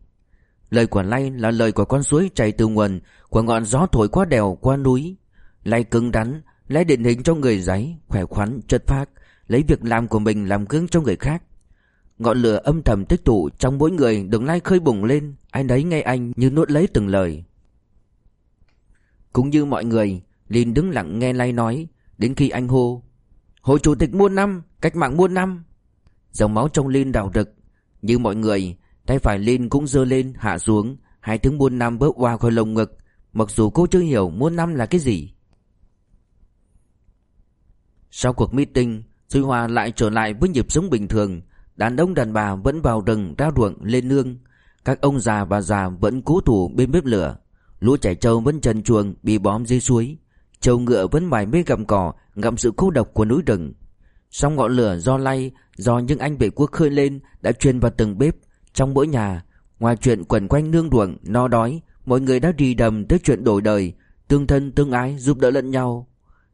Lời của Lay là lời của con suối chảy từ nguồn, của ngọn gió thổi qua đèo, qua núi. Lay cứng đắn, Lay định hình cho người giấy, khỏe khoắn, chất phác, lấy việc làm của mình làm gương cho người khác. Ngọn lửa âm thầm tích tụ trong mỗi người được Lay khơi bùng lên, ai nấy nghe anh như nuốt lấy từng lời. Cũng như mọi người Linh đứng lặng nghe Lay nói Đến khi anh hô Hội chủ tịch muôn năm Cách mạng muôn năm Dòng máu trong Linh đào rực Như mọi người Tay phải Linh cũng dơ lên, hạ xuống. Hai tiếng muôn năm bớt qua khỏi lồng ngực. Mặc dù cô chưa hiểu muôn năm là cái gì. Sau cuộc meeting, Duy Hòa lại trở lại với nhịp sống bình thường. Đàn ông đàn bà vẫn vào rừng ra ruộng lên nương. Các ông già bà già vẫn cố thủ bên bếp lửa. Lũ trẻ trâu vẫn trần chuồng bị bóm dưới suối. Trâu ngựa vẫn mải mê gặm cỏ Ngậm sự cô độc của núi rừng. Song ngọn lửa do lay, Do những anh vệ quốc khơi lên Đã truyền vào từng bếp. Trong mỗi nhà. Ngoài chuyện quẩn quanh nương ruộng No đói Mọi người đã rì đầm tới chuyện đổi đời Tương thân tương ái giúp đỡ lẫn nhau.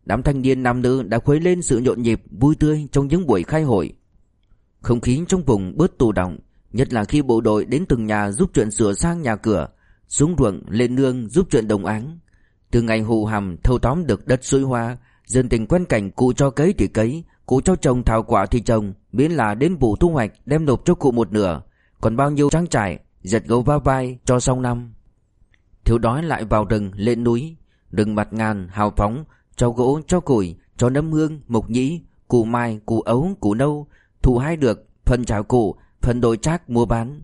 Đám thanh niên nam nữ đã khuấy lên sự nhộn nhịp Vui tươi trong những buổi khai hội. Không khí trong vùng bớt tù động Nhất là khi bộ đội đến từng nhà giúp chuyện sửa sang nhà cửa xuống ruộng lên nương giúp chuyện đồng áng. Từ ngày hù hầm thâu tóm được đất suối hoa, dân tình quen cảnh cụ cho cấy thì cấy, cụ cho trồng thảo quả thì trồng, miễn là đến vụ thu hoạch đem nộp cho cụ một nửa, còn bao nhiêu trang trải, giật gấu va vai cho xong năm. Thiếu đói lại vào rừng lên núi, rừng mặt ngàn hào phóng, cho gỗ, cho củi, cho nấm hương, mộc nhĩ, củ mai, củ ấu, củ nâu, thu hai được, phần chảo củ, phần đồi trác mua bán.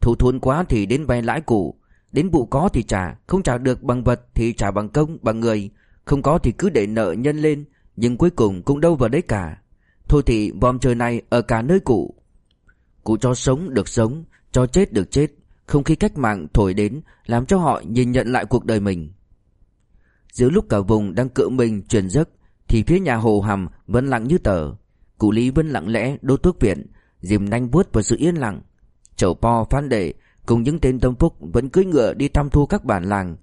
thu thốn quá thì đến vay lãi củ, Đến vụ có thì trả Không trả được bằng vật thì trả bằng công bằng người. Không có thì cứ để nợ nhân lên Nhưng cuối cùng cũng đâu vào đấy cả. Thôi thì vòm trời này ở cả nơi cụ Cụ cho sống được sống Cho chết được chết Không khí cách mạng thổi đến Làm cho họ nhìn nhận lại cuộc đời mình. Giữa lúc cả vùng đang cựa mình truyền giấc Thì phía nhà hồ hầm vẫn lặng như tờ. Cụ Lý vẫn lặng lẽ đốt thuốc viện Dìm nanh vuốt vào sự yên lặng. Chậu po phan đệ Cùng những tên tâm phúc vẫn cưỡi ngựa đi thăm thu các bản làng.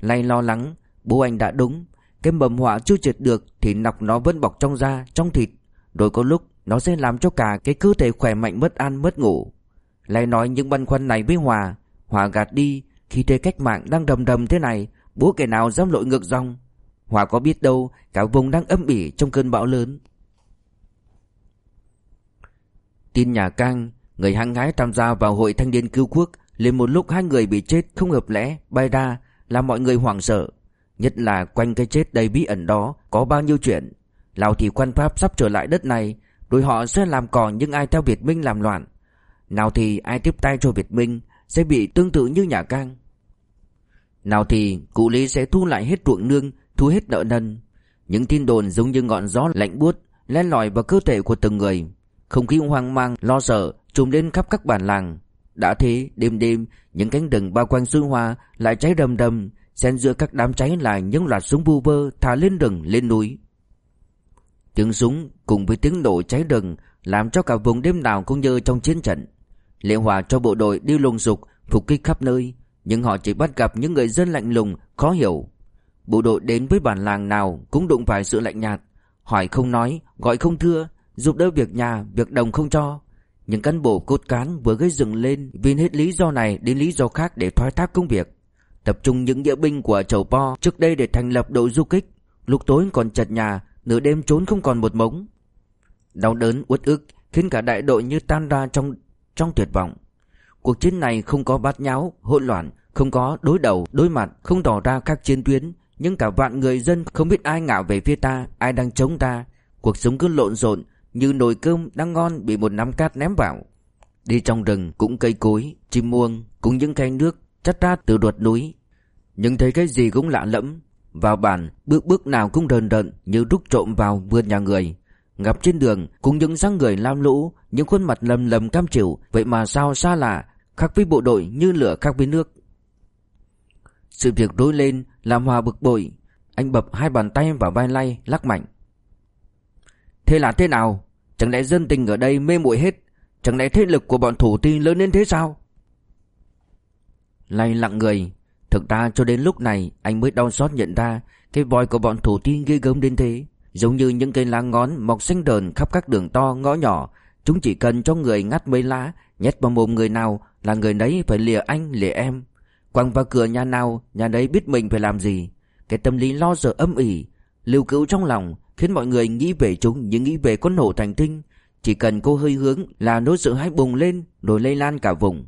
Lay lo lắng Bố anh đã đúng Cái mầm họa chưa triệt được Thì nọc nó vẫn bọc trong da, trong thịt. Rồi có lúc nó sẽ làm cho cả cái cơ thể khỏe mạnh mất ăn mất ngủ. Lại nói những băn khoăn này với Hòa. Hòa gạt đi Khi thế cách mạng đang đầm đầm thế này. Bố kẻ nào dám lội ngược dòng? Hòa có biết đâu, Cả vùng đang âm ỉ trong cơn bão lớn. Tin nhà cang, Người hăng hái tham gia vào hội thanh niên cứu quốc, liền một lúc hai người bị chết không hợp lẽ, bay ra, làm mọi người hoảng sợ. Nhất là quanh cái chết đầy bí ẩn đó, có bao nhiêu chuyện. Lào thì quan pháp sắp trở lại đất này rồi họ sẽ làm cỏ những ai theo việt minh làm loạn. Nào thì ai tiếp tay cho việt minh sẽ bị tương tự như nhà cang. Nào thì cụ lý sẽ thu lại hết ruộng nương thu hết nợ nần. Những tin đồn giống như ngọn gió lạnh buốt len lỏi vào cơ thể của từng người. Không khí hoang mang lo sợ trùm lên khắp các bản làng. Đã thế, đêm đêm, những cánh rừng bao quanh xuân hoa lại cháy đầm đầm, xen giữa các đám cháy là những loạt súng bu vơ thả lên rừng, lên núi. Tiếng súng cùng với tiếng nổ cháy rừng làm cho cả vùng đêm nào cũng như trong chiến trận. Lệ Hòa cho bộ đội đi lùng dục, phục kích khắp nơi, nhưng họ chỉ bắt gặp những người dân lạnh lùng, khó hiểu. Bộ đội đến với bản làng nào cũng đụng phải sự lạnh nhạt, hỏi không nói, gọi không thưa, giúp đỡ việc nhà, việc đồng không cho. Những cán bộ cốt cán vừa gây dựng lên vì hết lý do này đến lý do khác để thoái thác công việc. Tập trung những nghĩa binh của Chầu Po trước đây để thành lập đội du kích, lúc tối còn chật nhà, nửa đêm trốn không còn một mống. Đau đớn uất ức khiến cả đại đội như tan ra trong trong tuyệt vọng. Cuộc chiến này không có bát nháo, hỗn loạn, không có đối đầu, đối mặt, không tỏ ra các chiến tuyến, nhưng cả vạn người dân không biết ai ngạo về phía ta, ai đang chống ta. Cuộc sống cứ lộn xộn như nồi cơm đang ngon bị một nắm cát ném vào. Đi trong rừng cũng cây cối, chim muông, cũng những khe nước chắt ra từ ruột núi. Nhưng thấy cái gì cũng lạ lẫm, vào bản bước bước nào cũng đờn rợn như rút trộm vào vườn nhà người. Gặp trên đường cùng những dáng người lam lũ, những khuôn mặt lầm lầm cam chịu, vậy mà sao xa lạ, khác với bộ đội như lửa khác với nước. Sự việc rối lên làm Hòa bực bội, anh bập hai bàn tay vào vai lay lắc mạnh. Thế là thế nào? Chẳng lẽ dân tình ở đây mê muội hết? Chẳng lẽ thế lực của bọn thủ ti lớn đến thế sao? Lay lặng người, thực ra cho đến lúc này, anh mới đau xót nhận ra cái voi của bọn thủ ti ghê gớm đến thế. Giống như những cây lá ngón mọc xanh đờn khắp các đường to, ngõ nhỏ. Chúng chỉ cần cho người ngắt mấy lá, Nhét vào mồm người nào là người đấy phải lìa anh, lìa em. Quăng vào cửa nhà nào, Nhà đấy biết mình phải làm gì. Cái tâm lý lo sợ âm ỉ, Lưu cữu trong lòng Khiến mọi người nghĩ về chúng như nghĩ về con nổ thành tinh. Chỉ cần cô hơi hướng là nỗi sợ hãi bùng lên Rồi lây lan cả vùng.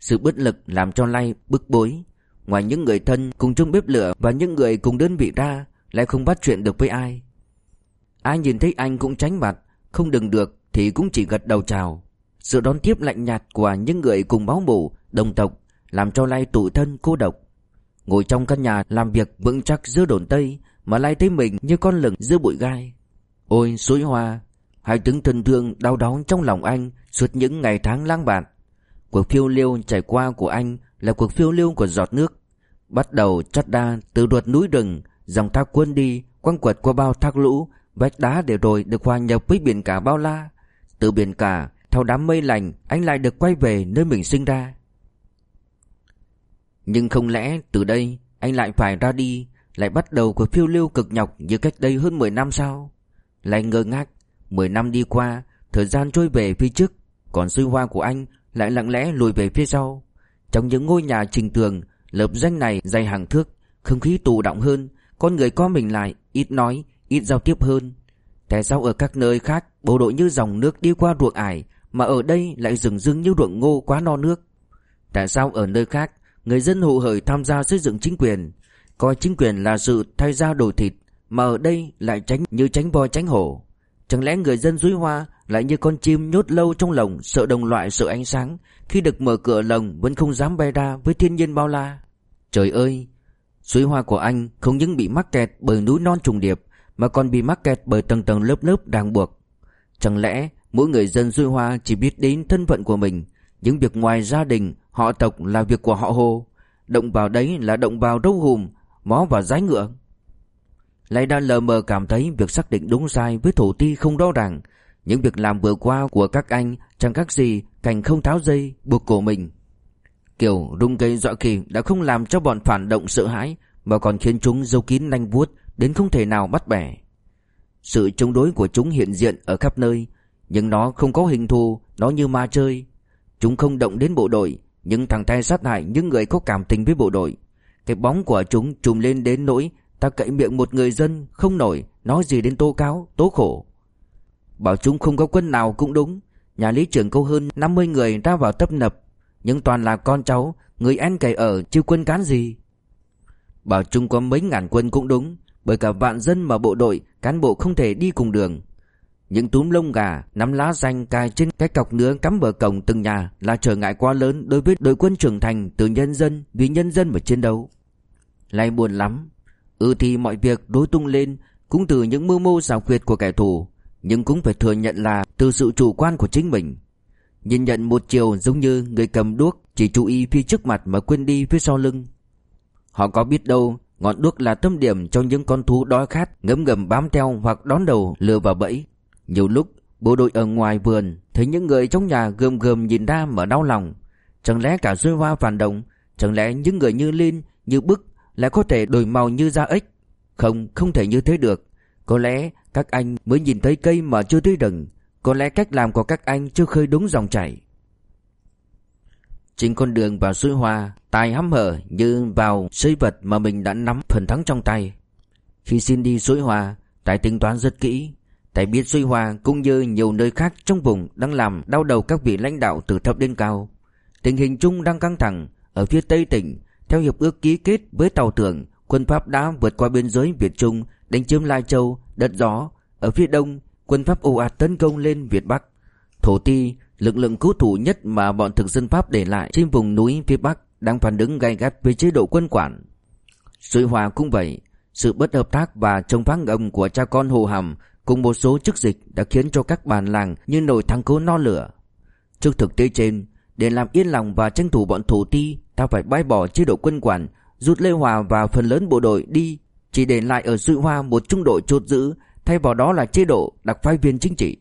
Sự bất lực làm cho Lay bức bối. Ngoài những người thân cùng chung bếp lửa Và những người cùng đơn vị ra, lại không bắt chuyện được với ai. Ai nhìn thấy anh cũng tránh mặt, Không đừng được thì cũng chỉ gật đầu chào. Sự đón tiếp lạnh nhạt của những người cùng máu mủ, Đồng tộc Làm cho Lai tủi thân cô độc. Ngồi trong căn nhà làm việc vững chắc giữa đồn Tây Mà Lai thấy mình như con lửng giữa bụi gai. Ôi, suối hoa, Hai tiếng thân thương đau đớn trong lòng anh Suốt những ngày tháng lang bạt Cuộc phiêu lưu trải qua của anh Là cuộc phiêu lưu của giọt nước. Bắt đầu chắt đa từ ruột núi rừng, Dòng thác quân đi, Quăng quật qua bao thác lũ, Vách đá để rồi được hòa nhập với biển cả bao la. Từ biển cả, Theo đám mây lành, Anh lại được quay về nơi mình sinh ra. Nhưng không lẽ từ đây Anh lại phải ra đi, Lại bắt đầu cuộc phiêu lưu cực nhọc Như cách đây hơn 10 năm sau Lại ngơ ngác 10 năm đi qua, Thời gian trôi về phía trước, Còn suy hoa của anh lại lặng lẽ lùi về phía sau Trong những ngôi nhà trình tường lợp danh này dày hàng thước Không khí tù động hơn con người co mình lại, ít nói, ít giao tiếp hơn. Tại sao ở các nơi khác bộ đội như dòng nước đi qua ruộng ải mà ở đây lại rừng rưng như ruộng ngô quá no nước? Tại sao ở nơi khác người dân hụ hởi tham gia xây dựng chính quyền, coi chính quyền là sự thay ra đổi thịt mà ở đây lại tránh như tránh voi tránh hổ? Chẳng lẽ người dân dưới hoa lại như con chim nhốt lâu trong lồng sợ đồng loại sợ ánh sáng khi được mở cửa lồng vẫn không dám bay ra với thiên nhiên bao la? Trời ơi, Suối hoa của anh không những bị mắc kẹt bởi núi non trùng điệp mà còn bị mắc kẹt bởi tầng tầng lớp lớp ràng buộc. Chẳng lẽ mỗi người dân suối hoa chỉ biết đến thân phận của mình, những việc ngoài gia đình, họ tộc là việc của họ Hồ, động vào đấy là động vào râu hùm, mó vào rái ngựa. Lại đã lờ mờ cảm thấy việc xác định đúng sai với thổ ti không rõ ràng, những việc làm vừa qua của các anh chẳng các gì cảnh không tháo dây buộc cổ mình. Kiểu rung cây dọa kỳ đã không làm cho bọn phản động sợ hãi mà còn khiến chúng dâu kín nanh vuốt đến không thể nào bắt bẻ. Sự chống đối của chúng hiện diện ở khắp nơi, nhưng nó không có hình thù, nó như ma chơi. Chúng không động đến bộ đội, nhưng thằng tay sát hại những người có cảm tình với bộ đội. Cái bóng của chúng trùm lên đến nỗi ta cậy miệng một người dân không nổi, nói gì đến tố cáo, tố khổ. Bảo chúng không có quân nào cũng đúng, nhà lý trưởng câu hơn 50 người ra vào tấp nập. Nhưng toàn là con cháu Người anh cày ở chứ quân cán gì? Bảo chúng có mấy ngàn quân cũng đúng Bởi cả vạn dân mà bộ đội Cán bộ không thể đi cùng đường. Những túm lông gà Nắm lá xanh cài trên cái cọc nứa cắm bờ cổng từng nhà Là trở ngại quá lớn đối với đội quân trưởng thành Từ nhân dân vì nhân dân mà chiến đấu. Lại buồn lắm. Ừ thì mọi việc đối tung lên Cũng từ những mưu mô xảo quyệt của kẻ thù. Nhưng cũng phải thừa nhận là Từ sự chủ quan của chính mình Nhìn nhận một chiều giống như người cầm đuốc Chỉ chú ý phía trước mặt mà quên đi phía sau lưng Họ có biết đâu Ngọn đuốc là tâm điểm cho những con thú đói khát ngấm ngầm bám theo hoặc đón đầu lừa vào bẫy. Nhiều lúc bộ đội ở ngoài vườn thấy những người trong nhà gườm gườm nhìn ra mà đau lòng. Chẳng lẽ cả xuôi hoa phản động, chẳng lẽ những người như Linh, như Bức lại có thể đổi màu như da ếch? Không, không thể như thế được. Có lẽ các anh mới nhìn thấy cây mà chưa thấy rừng, có lẽ cách làm của các anh chưa khơi đúng dòng chảy. Trên con đường vào suối hoa, tài hăm hở như vào xây vật mà mình đã nắm phần thắng trong tay. Khi xin đi suối hoa, tài tính toán rất kỹ. Tài biết suối hoa cũng như nhiều nơi khác trong vùng đang làm đau đầu các vị lãnh đạo từ thấp đến cao. Tình hình chung đang căng thẳng ở phía tây tỉnh. Theo hiệp ước ký kết với tàu tưởng, quân Pháp đã vượt qua biên giới Việt Trung đánh chiếm Lai Châu, đất gió. Ở phía đông, quân Pháp ồ ạt tấn công lên Việt Bắc. Thổ Ti Lực lượng cứu thủ nhất mà bọn thực dân Pháp để lại trên vùng núi phía Bắc đang phản ứng gay gắt với chế độ quân quản. Suối Hòa cũng vậy, sự bất hợp tác và chống phá ngầm của cha con Hồ Hàm cùng một số chức dịch đã khiến cho các bản làng như nổi thắng cố no lửa. Trước thực tế trên, để làm yên lòng và tranh thủ bọn thổ ti, ta phải bãi bỏ chế độ quân quản, rút Lê Hòa và phần lớn bộ đội đi, chỉ để lại ở Suối Hoa một trung đội chốt giữ, thay vào đó là chế độ đặc phái viên chính trị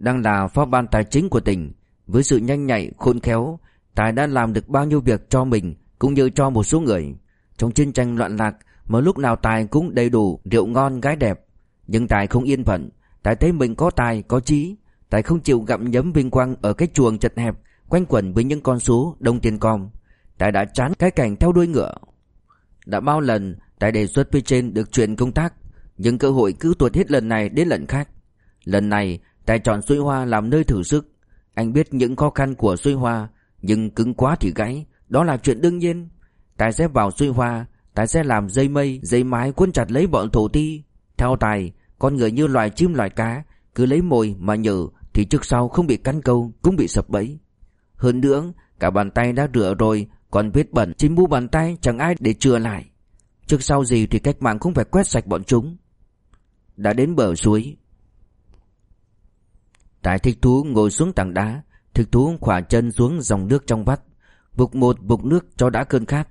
đang là phó ban tài chính của tỉnh, với sự nhanh nhạy, khôn khéo, Tài đã làm được bao nhiêu việc cho mình cũng như cho một số người. Trong chiến tranh loạn lạc, mà lúc nào Tài cũng đầy đủ rượu ngon gái đẹp, nhưng Tài không yên phận, Tài thấy mình có tài, có trí, Tài không chịu gặm nhấm vinh quang ở cái chuồng chật hẹp, quanh quẩn với những con số đông tiền com. Tài đã chán cái cảnh theo đuôi ngựa. Đã bao lần Tài đề xuất phía trên được chuyển công tác, nhưng cơ hội cứ tuột hết lần này đến lần khác. Lần này Tài chọn Xuôi Hoa làm nơi thử sức. Anh biết những khó khăn của Xuôi Hoa, nhưng cứng quá thì gãy, đó là chuyện đương nhiên. Tài sẽ vào Xuôi Hoa, Tài sẽ làm dây mây, dây mái cuốn chặt lấy bọn thổ ti. Theo Tài, con người như loài chim loài cá, cứ lấy mồi mà nhử thì trước sau không bị cắn câu, cũng bị sập bẫy. Hơn nữa, cả bàn tay đã rửa rồi, còn vết bẩn trên mu bàn tay chẳng ai để chừa lại. Trước sau gì thì cách mạng cũng phải quét sạch bọn chúng. Đã đến bờ suối, Tài thích thú ngồi xuống tảng đá Thích thú khỏa chân xuống dòng nước trong vắt Vục một vục nước cho đã cơn khát.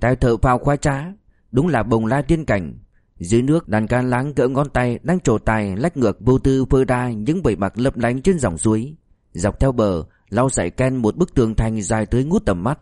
Tài thở phào khoái trá Đúng là bồng lai tiên cảnh. Dưới nước đàn ca láng cỡ ngón tay Đang trổ tài lách ngược vô tư phơ đa Những bầy bạc lấp lánh trên dòng suối. Dọc theo bờ lau sải ken một bức tường thành dài tới ngút tầm mắt.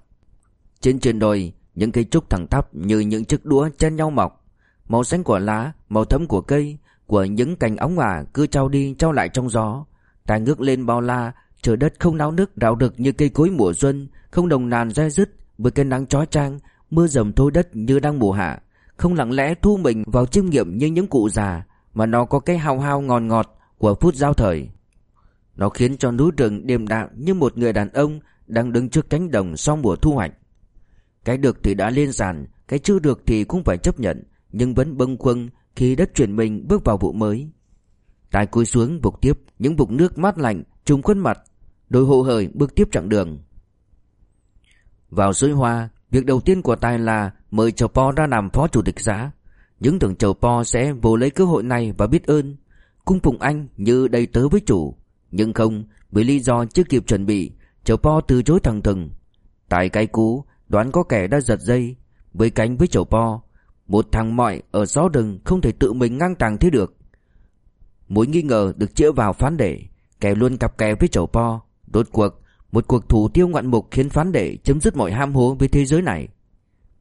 Trên trên đồi những cây trúc thẳng tắp như những chiếc đũa chen nhau mọc Màu xanh của lá Màu thẫm của cây Của những cành óng ả cứ trao đi trao lại trong gió Ta ngước lên bao la, trời đất không náo nức rạo rực như cây cối mùa xuân, không đồng nàn dai dứt với cái nắng chói chang, mưa dầm thôi đất như đang mùa hạ, không lặng lẽ thu mình vào chiêm nghiệm như những cụ già, mà nó có cái hao hao ngọt ngọt của phút giao thời. Nó khiến cho núi rừng điềm đạm như một người đàn ông đang đứng trước cánh đồng sau mùa thu hoạch. Cái được thì đã lên sàn, cái chưa được thì cũng phải chấp nhận, nhưng vẫn bâng khuâng khi đất chuyển mình bước vào vụ mới. Tài cúi xuống vục tiếp những vục nước mát lạnh trùng khuôn mặt, đôi hộ hời bước tiếp chặng đường. Vào suối hoa, việc đầu tiên của Tài là mời Chầu Po ra làm phó chủ tịch xã. Những tưởng Chầu Po sẽ vô lấy cơ hội này và biết ơn, cung phụng anh như đầy tớ với chủ. Nhưng không, vì lý do chưa kịp chuẩn bị, Chầu Po từ chối thẳng thừng. tài cái cú, đoán có kẻ đã giật dây, với cánh với chậu Po. Một thằng mọi ở gió rừng không thể tự mình ngang tàng thế được. Mối nghi ngờ được chĩa vào phán đệ Kẻ luôn cặp kè với chậu po Đột cuộc Một cuộc thủ tiêu ngoạn mục khiến phán đệ chấm dứt mọi ham hố với thế giới này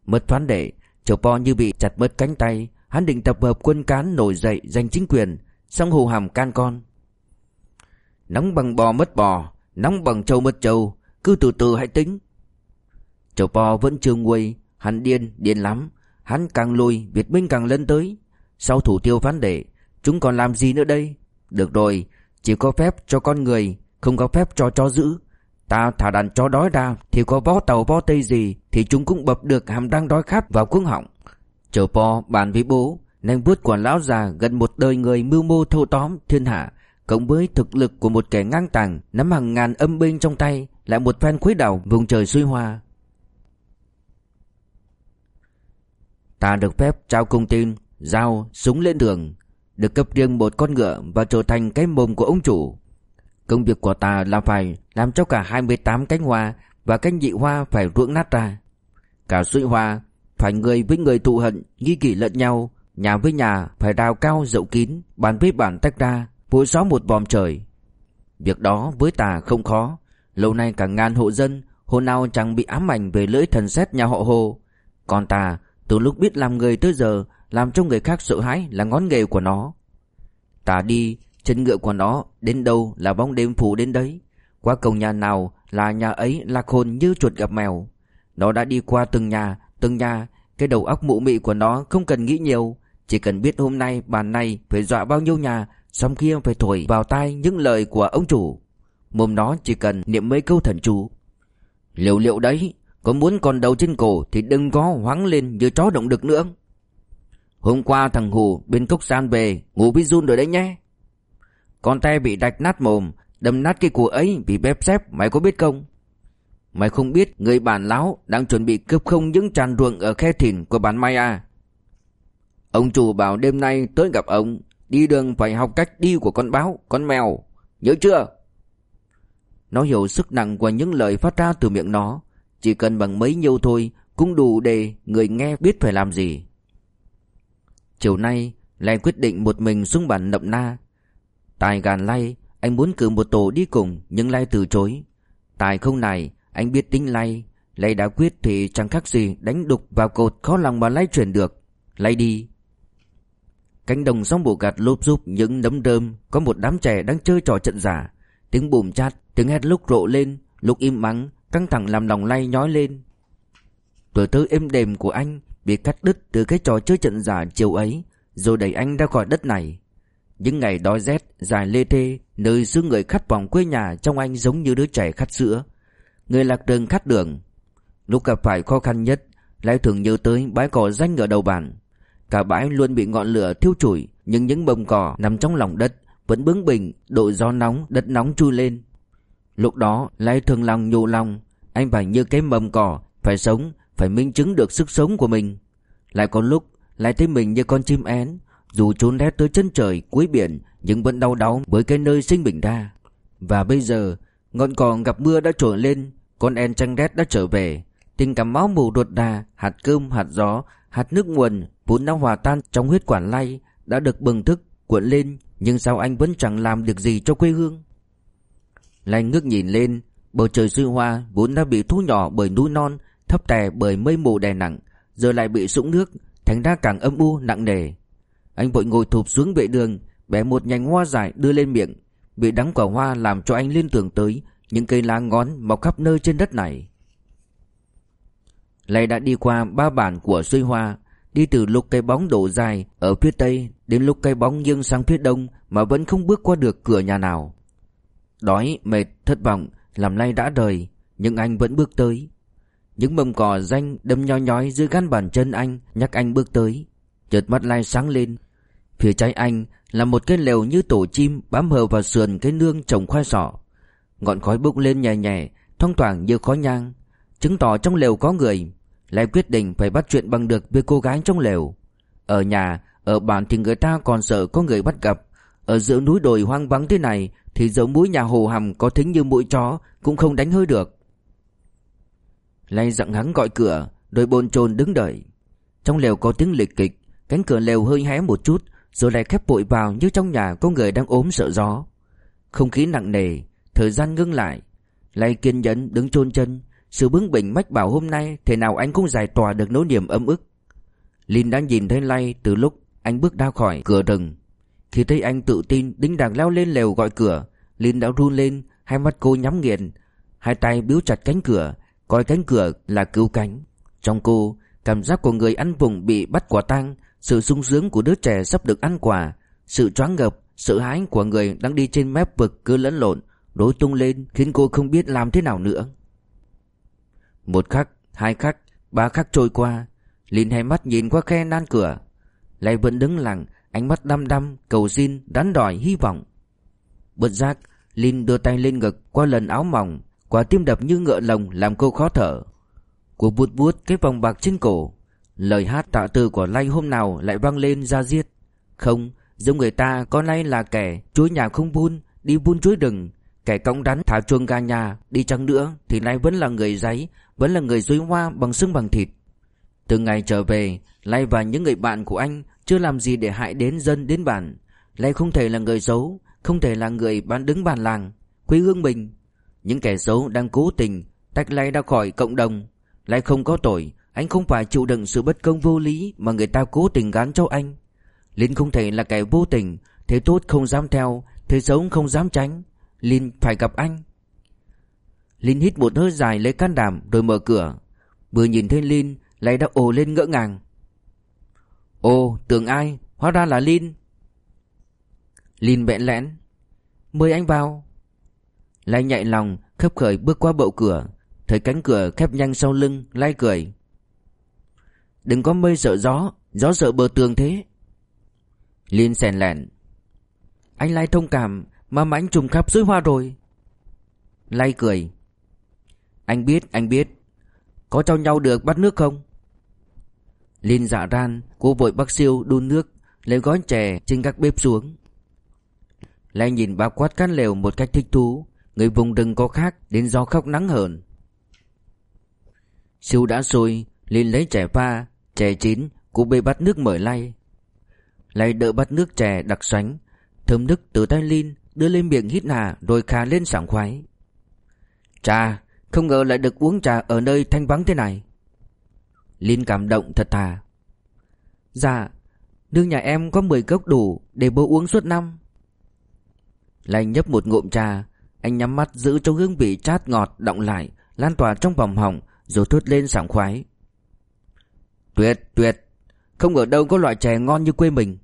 Mất phán đệ chậu po như bị chặt mất cánh tay Hắn định tập hợp quân cán nổi dậy giành chính quyền Xong hồ hàm can con Nóng bằng bò mất bò Nóng bằng trâu mất trâu Cứ từ từ hãy tính Chầu po vẫn chưa nguôi Hắn điên, điên lắm Hắn càng lùi, Việt Minh càng lên tới Sau thủ tiêu phán đệ Chúng còn làm gì nữa đây? Được rồi, chỉ có phép cho con người, không có phép cho chó giữ. Ta thả đàn chó đói ra thì có vó tàu vó tây gì thì chúng cũng bập được hàm đang đói khát vào cuống họng. Châu po bàn với bố, nanh vuốt của lão già gần một đời người mưu mô thâu tóm thiên hạ, cộng với thực lực của một kẻ ngang tàng nắm hàng ngàn âm binh trong tay, lại một phen khuấy đảo vùng trời xuôi hoa. Ta được phép trao công tin, dao, súng lên đường, được cấp riêng một con ngựa và trở thành cái mồm của ông chủ. Công việc của ta là phải làm cho cả 28 cánh hoa và cánh nhị hoa phải ruộng nát ra. Cả suy hoa, Phải người với người thù hận Nghi kỷ lẫn nhau Nhà với nhà phải đào cao rộng kín Bàn với bàn tách ra Mỗi gió một vòm trời Việc đó với ta không khó Lâu nay cả ngàn hộ dân Hộ nào chẳng bị ám ảnh về lưỡi thần xét nhà họ hồ Còn ta từ lúc biết làm người tới giờ, Làm cho người khác sợ hãi là ngón nghề của nó. Tả đi, Chân ngựa của nó Đến đâu là bóng đêm phủ đến đấy. Qua cổng nhà nào là nhà ấy lạc hồn như chuột gặp mèo. Nó đã đi qua từng nhà Từng nhà. Cái đầu óc mụ mị của nó không cần nghĩ nhiều. Chỉ cần biết hôm nay, bàn này phải dọa bao nhiêu nhà, Xong kia phải thổi vào tai những lời của ông chủ. Mồm nó chỉ cần niệm mấy câu thần chú. Liệu liệu đấy có muốn còn đầu trên cổ Thì đừng có hoáng lên như chó động được nữa. Hôm qua thằng Hù bên cốc san về, Ngủ với run rồi đấy nhé. Con tay bị đạch nát mồm, Đâm nát cái của ấy bị bếp xếp, Mày có biết không? Mày không biết người bản láo Đang chuẩn bị cướp không những tràn ruộng Ở khe thìn của bản Mai à Ông chủ bảo đêm nay tới gặp ông, Đi đường phải học cách đi của con báo, Con mèo. Nhớ chưa? Nó hiểu sức nặng của những lời phát ra từ miệng nó. Chỉ cần bằng mấy nhiêu thôi, Cũng đủ để người nghe biết phải làm gì. Chiều nay, Lai quyết định một mình xuống bản nậm na. Tài gàn Lai, Anh muốn cử một tổ đi cùng, Nhưng Lai từ chối. Tài không này Anh biết tính Lai. Lai đã quyết thì chẳng khác gì Đánh đục vào cột khó lòng mà Lai chuyển được. Lai đi. Cánh đồng sóng bộ gạt lốp giúp những nấm rơm, Có một đám trẻ đang chơi trò trận giả. Tiếng bùm chát, Tiếng hét lúc rộ lên, Lúc im mắng Căng thẳng làm lòng lay nhói lên. Tuổi thơ êm đềm của anh Bị cắt đứt từ cái trò chơi trận giả chiều ấy, Rồi đẩy anh ra khỏi đất này. Những ngày đói rét, Dài lê thê, Nơi xứ người khát vọng quê nhà Trong anh giống như đứa trẻ khát sữa. Người lạc đường khát đường. Lúc gặp phải khó khăn nhất, Lại thường nhớ tới bãi cỏ danh ở đầu bản. Cả bãi luôn bị ngọn lửa thiêu trụi, Nhưng những bông cỏ nằm trong lòng đất Vẫn bướng bỉnh, Độ gió nóng, Đất nóng chui lên. Lúc đó, lại thường lòng nhủ lòng anh phải như cái mầm cỏ Phải sống Phải minh chứng được sức sống của mình. Lại có lúc Lại thấy mình như con chim én Dù trốn lét tới chân trời cuối biển Nhưng vẫn đau đáu với cái nơi sinh mình ra. Và bây giờ Ngọn cỏ gặp mưa đã trồi lên Con en trăng đét đã trở về. Tình cảm máu mù đột đà Hạt cơm, hạt gió, hạt nước nguồn vốn đã hòa tan trong huyết quản lay đã được bừng thức cuộn lên nhưng sao anh vẫn chẳng làm được gì cho quê hương? Lay ngước nhìn lên bầu trời sư hoa vốn đã bị thu nhỏ bởi núi non thấp tè bởi mây mù đè nặng giờ lại bị sũng nước thành ra càng âm u nặng nề anh vội ngồi thụp xuống vệ đường bẻ một nhành hoa dài đưa lên miệng bị đắng quả hoa làm cho anh liên tưởng tới những cây lá ngón mọc khắp nơi trên đất này Lay đã đi qua ba bản của Xuôi Hoa Đi từ lúc cây bóng đổ dài ở phía tây đến lúc cây bóng nghiêng sang phía đông mà vẫn không bước qua được cửa nhà nào. Đói, mệt, thất vọng, làm lay đã đời, nhưng anh vẫn bước tới. Những mầm cỏ danh đâm nhoi nhói dưới gan bàn chân anh nhắc anh bước tới. Chợt mắt lai sáng lên. Phía trái anh là một cái lều như tổ chim bám hờ vào sườn cái nương trồng khoai sọ. Ngọn khói bốc lên nhẹ nhẹ, thoang thoảng như khói nhang, chứng tỏ trong lều có người. Lai quyết định phải bắt chuyện bằng được với cô gái trong lều Ở nhà Ở bản thì người ta còn sợ có người bắt gặp ở giữa núi đồi hoang vắng thế này, Thì dấu mũi nhà hồ hầm có thính như mũi chó, Cũng không đánh hơi được. Lay dặn hắn gọi cửa, Đôi bồn chồn đứng đợi. Trong lều có tiếng lịch kịch, Cánh cửa lều hơi hé một chút, Rồi lại khép bụi vào như trong nhà có người đang ốm sợ gió. Không khí nặng nề, Thời gian ngưng lại. Lay kiên nhẫn đứng chôn chân, sự bướng bỉnh mách bảo hôm nay Thế nào anh cũng giải tỏa được nỗi niềm ấm ức. Linh đã nhìn thấy Lay từ lúc anh bước ra khỏi cửa rừng. Thì thấy anh tự tin đinh đàng leo lên lều gọi cửa. Linh đã run lên Hai mắt cô nhắm nghiền. Hai tay biếu chặt cánh cửa Coi cánh cửa là cứu cánh. Trong cô Cảm giác của người ăn vùng bị bắt quả tang Sự sung sướng của đứa trẻ sắp được ăn quà Sự choáng ngợp Sự hãi của người đang đi trên mép vực cứ lẫn lộn Đối tung lên khiến cô không biết làm thế nào nữa. Một khắc, hai khắc, ba khắc trôi qua. Linh hai mắt nhìn qua khe nan cửa. Lại vẫn đứng lặng Ánh mắt đăm đăm, cầu xin, đắn đòi, hy vọng. Bật giác Linh đưa tay lên ngực qua lần áo mỏng Quả tim đập như ngựa lồng làm cô khó thở. Cô buốt bút cái vòng bạc trên cổ Lời hát tạ từ của Lay hôm nào lại vang lên ra giết. Không, giống người ta có Lay là kẻ chuối nhà không buôn Đi buôn chuối rừng Kẻ cõng rắn thả chuông gà nhà Đi chăng nữa thì Lay vẫn là người giấy vẫn là người dối hoa bằng xương bằng thịt. Từ ngày trở về lay và những người bạn của anh chưa làm gì để hại đến dân, đến bản. Lại không thể là người xấu, Không thể là người bán đứng bản làng. Quê hương mình, Những kẻ xấu đang cố tình Tách lay ra khỏi cộng đồng, lại không có tội. Anh không phải chịu đựng sự bất công vô lý Mà người ta cố tình gán cho anh. Linh không thể là kẻ vô tình, Thế tốt không dám theo, Thế xấu không dám tránh. Linh phải gặp anh. Linh hít một hơi dài lấy can đảm rồi mở cửa. Vừa nhìn thấy Linh, lại đã ồ lên ngỡ ngàng. Ồ tưởng ai? Hóa ra là Lin. Lin bẽn lẽn. Mời anh vào. Lai nhạy lòng khấp khởi bước qua bậu cửa. Thấy cánh cửa khép nhanh sau lưng, Lai cười. Đừng có mây sợ gió Gió sợ bờ tường thế. Lin xèn lẹn. Anh Lai thông cảm, Mà mà anh trùng khắp dưới hoa rồi. Lai cười. Anh biết anh biết. Có cho nhau được bắt nước không? Linh dạ ran Cô vội bắt siêu đun nước, Lấy gói chè trên các bếp xuống. Lai nhìn bao quát cán lều một cách thích thú, Người vùng đừng có khác Đến do khóc nắng hờn. Siêu đã sôi Linh lấy chè pha, Chè chín, Cô bê bắt nước mở lay. Lại đỡ bắt nước chè đặc xoánh Thơm nước từ tay Linh, Đưa lên miệng hít hà Rồi khà lên sảng khoái. Trà Không ngờ lại được uống trà ở nơi thanh vắng thế này. Linh cảm động thật thà. Dạ Nước nhà em có 10 cốc đủ Để bố uống suốt năm. Lành nhấp một ngụm trà, Anh nhắm mắt giữ cho hương vị chát ngọt Động lại, Lan tỏa trong vòng họng, Rồi thốt lên sảng khoái. Tuyệt tuyệt, Không ở đâu có loại chè ngon như quê mình.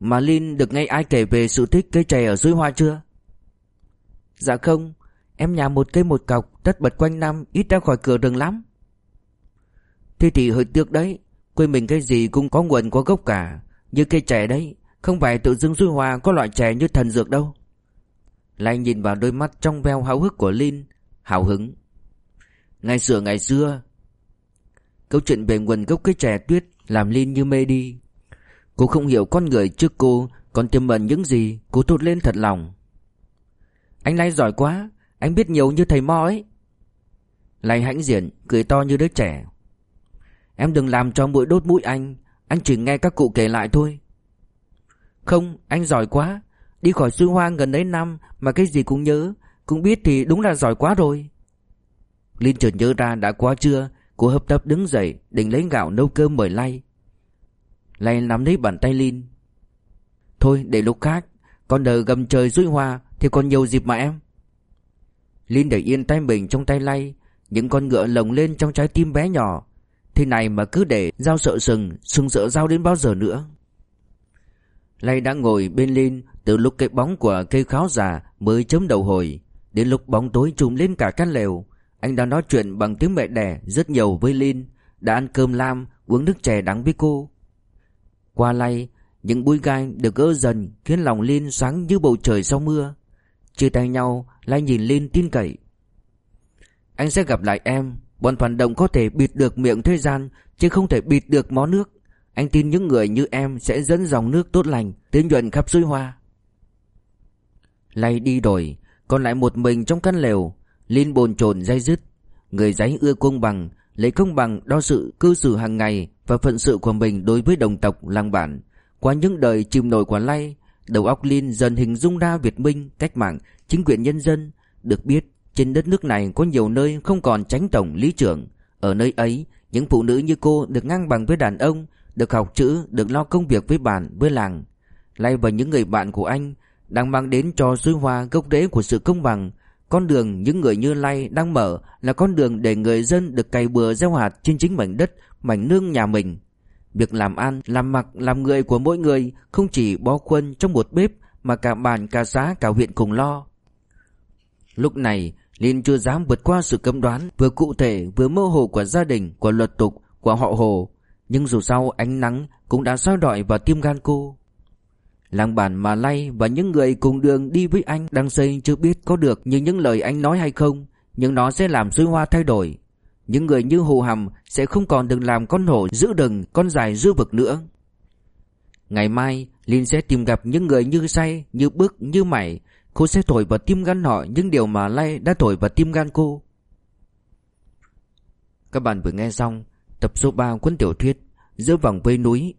Mà Linh được nghe ai kể về sự thích cây chè ở dưới hoa chưa? Dạ không, Em nhà một cây một cọc, Tất bật quanh năm, Ít ra khỏi cửa rừng lắm. Thế thì hơi tiếc đấy Quê mình cái gì cũng có nguồn có gốc cả. Như cây chè đấy, Không phải tự dưng xuôi hoa có loại chè như thần dược đâu. Lại nhìn vào đôi mắt trong veo háo hức của Linh, Hào hứng. Ngày xưa ngày xưa, Câu chuyện về nguồn gốc cây chè tuyết Làm Linh như mê đi. Cô không hiểu con người trước cô Còn tiềm ẩn những gì, Cô thốt lên thật lòng. Anh Lai giỏi quá, Anh biết nhiều như thầy Mo ấy. Lai hãnh diện, Cười to như đứa trẻ. Em đừng làm cho mũi đốt mũi anh. Anh chỉ nghe các cụ kể lại thôi. Không, anh giỏi quá. Đi khỏi sư hoa gần đấy năm Mà cái gì cũng nhớ. Cũng biết thì đúng là giỏi quá rồi. Linh chợt nhớ ra đã quá trưa, Cô hấp tấp đứng dậy, Định lấy gạo nấu cơm mời Lay Lay nắm lấy bàn tay Linh. Thôi, để lúc khác. Con đợi gầm trời dưới hoa Thì còn nhiều dịp mà em. Linh để yên tay mình trong tay Lay Những con ngựa lồng lên trong trái tim bé nhỏ. Thế này mà cứ để dao sợ sừng Sừng sợ dao đến bao giờ nữa. Lay đã ngồi bên lên Từ lúc cái bóng của cây kháo già Mới chấm đầu hồi, Đến lúc bóng tối trùm lên cả căn lều, Anh đã nói chuyện bằng tiếng mẹ đẻ Rất nhiều với Linh, Đã ăn cơm lam, Uống nước chè đắng với cô. Qua lay, Những bụi gai được gỡ dần Khiến lòng Linh sáng như bầu trời sau mưa. Chia tay nhau, Lay nhìn Linh tin cậy. Anh sẽ gặp lại em Bọn phản động có thể bịt được miệng thế gian Chứ không thể bịt được mó nước. Anh tin những người như em sẽ dẫn dòng nước tốt lành tiến nhuận khắp suối hoa. Lay đi rồi Còn lại một mình trong căn lều Linh bồn chồn dây dứt. Người giấy ưa công bằng Lấy công bằng đo sự cư xử hàng ngày Và phận sự của mình đối với đồng tộc làng bản. Qua những đời chìm nổi của Lay Đầu óc Linh dần hình dung ra Việt Minh Cách mạng, chính quyền nhân dân Được biết trên đất nước này có nhiều nơi không còn tránh tổng lý trưởng. Ở nơi ấy Những phụ nữ như cô được ngang bằng với đàn ông Được học chữ Được lo công việc với bản với làng. Lay và những người bạn của anh Đang mang đến cho suối hoa gốc rễ của sự công bằng. Con đường những người như Lay đang mở Là con đường để người dân được cày bừa gieo hạt Trên chính mảnh đất Mảnh nương nhà mình. Việc làm ăn, làm mặc, làm người của mỗi người Không chỉ bó quân trong một bếp Mà cả bản, cả xã, cả huyện cùng lo. Lúc này Liên chưa dám vượt qua sự cấm đoán Vừa cụ thể vừa mơ hồ của gia đình Của luật tục, của họ hồ. Nhưng dù sao ánh nắng cũng đã soi đọi vào tim gan cô. Làng bản mà lay và những người cùng đường đi với anh Đang xây chưa biết có được như những lời anh nói hay không Nhưng nó sẽ làm suối hoa thay đổi. Những người như Hồ Hầm sẽ không còn được làm con hổ giữ đừng, con dài giữ vực nữa. Ngày mai, Linh sẽ tìm gặp những người như say, như bức, như mày. Cô sẽ thổi vào tim gan họ những điều mà lai đã thổi vào tim gan cô Các bạn vừa nghe xong tập số 3 cuốn tiểu thuyết Giữa vòng vây núi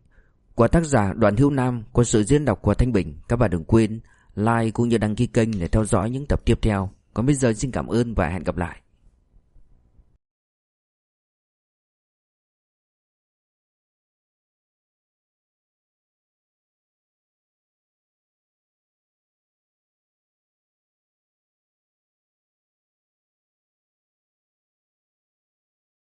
của tác giả Đoàn Hữu Nam có sự diễn đọc của Thanh Bình. Các bạn đừng quên like cũng như đăng ký kênh để theo dõi những tập tiếp theo. Còn bây giờ xin cảm ơn và hẹn gặp lại.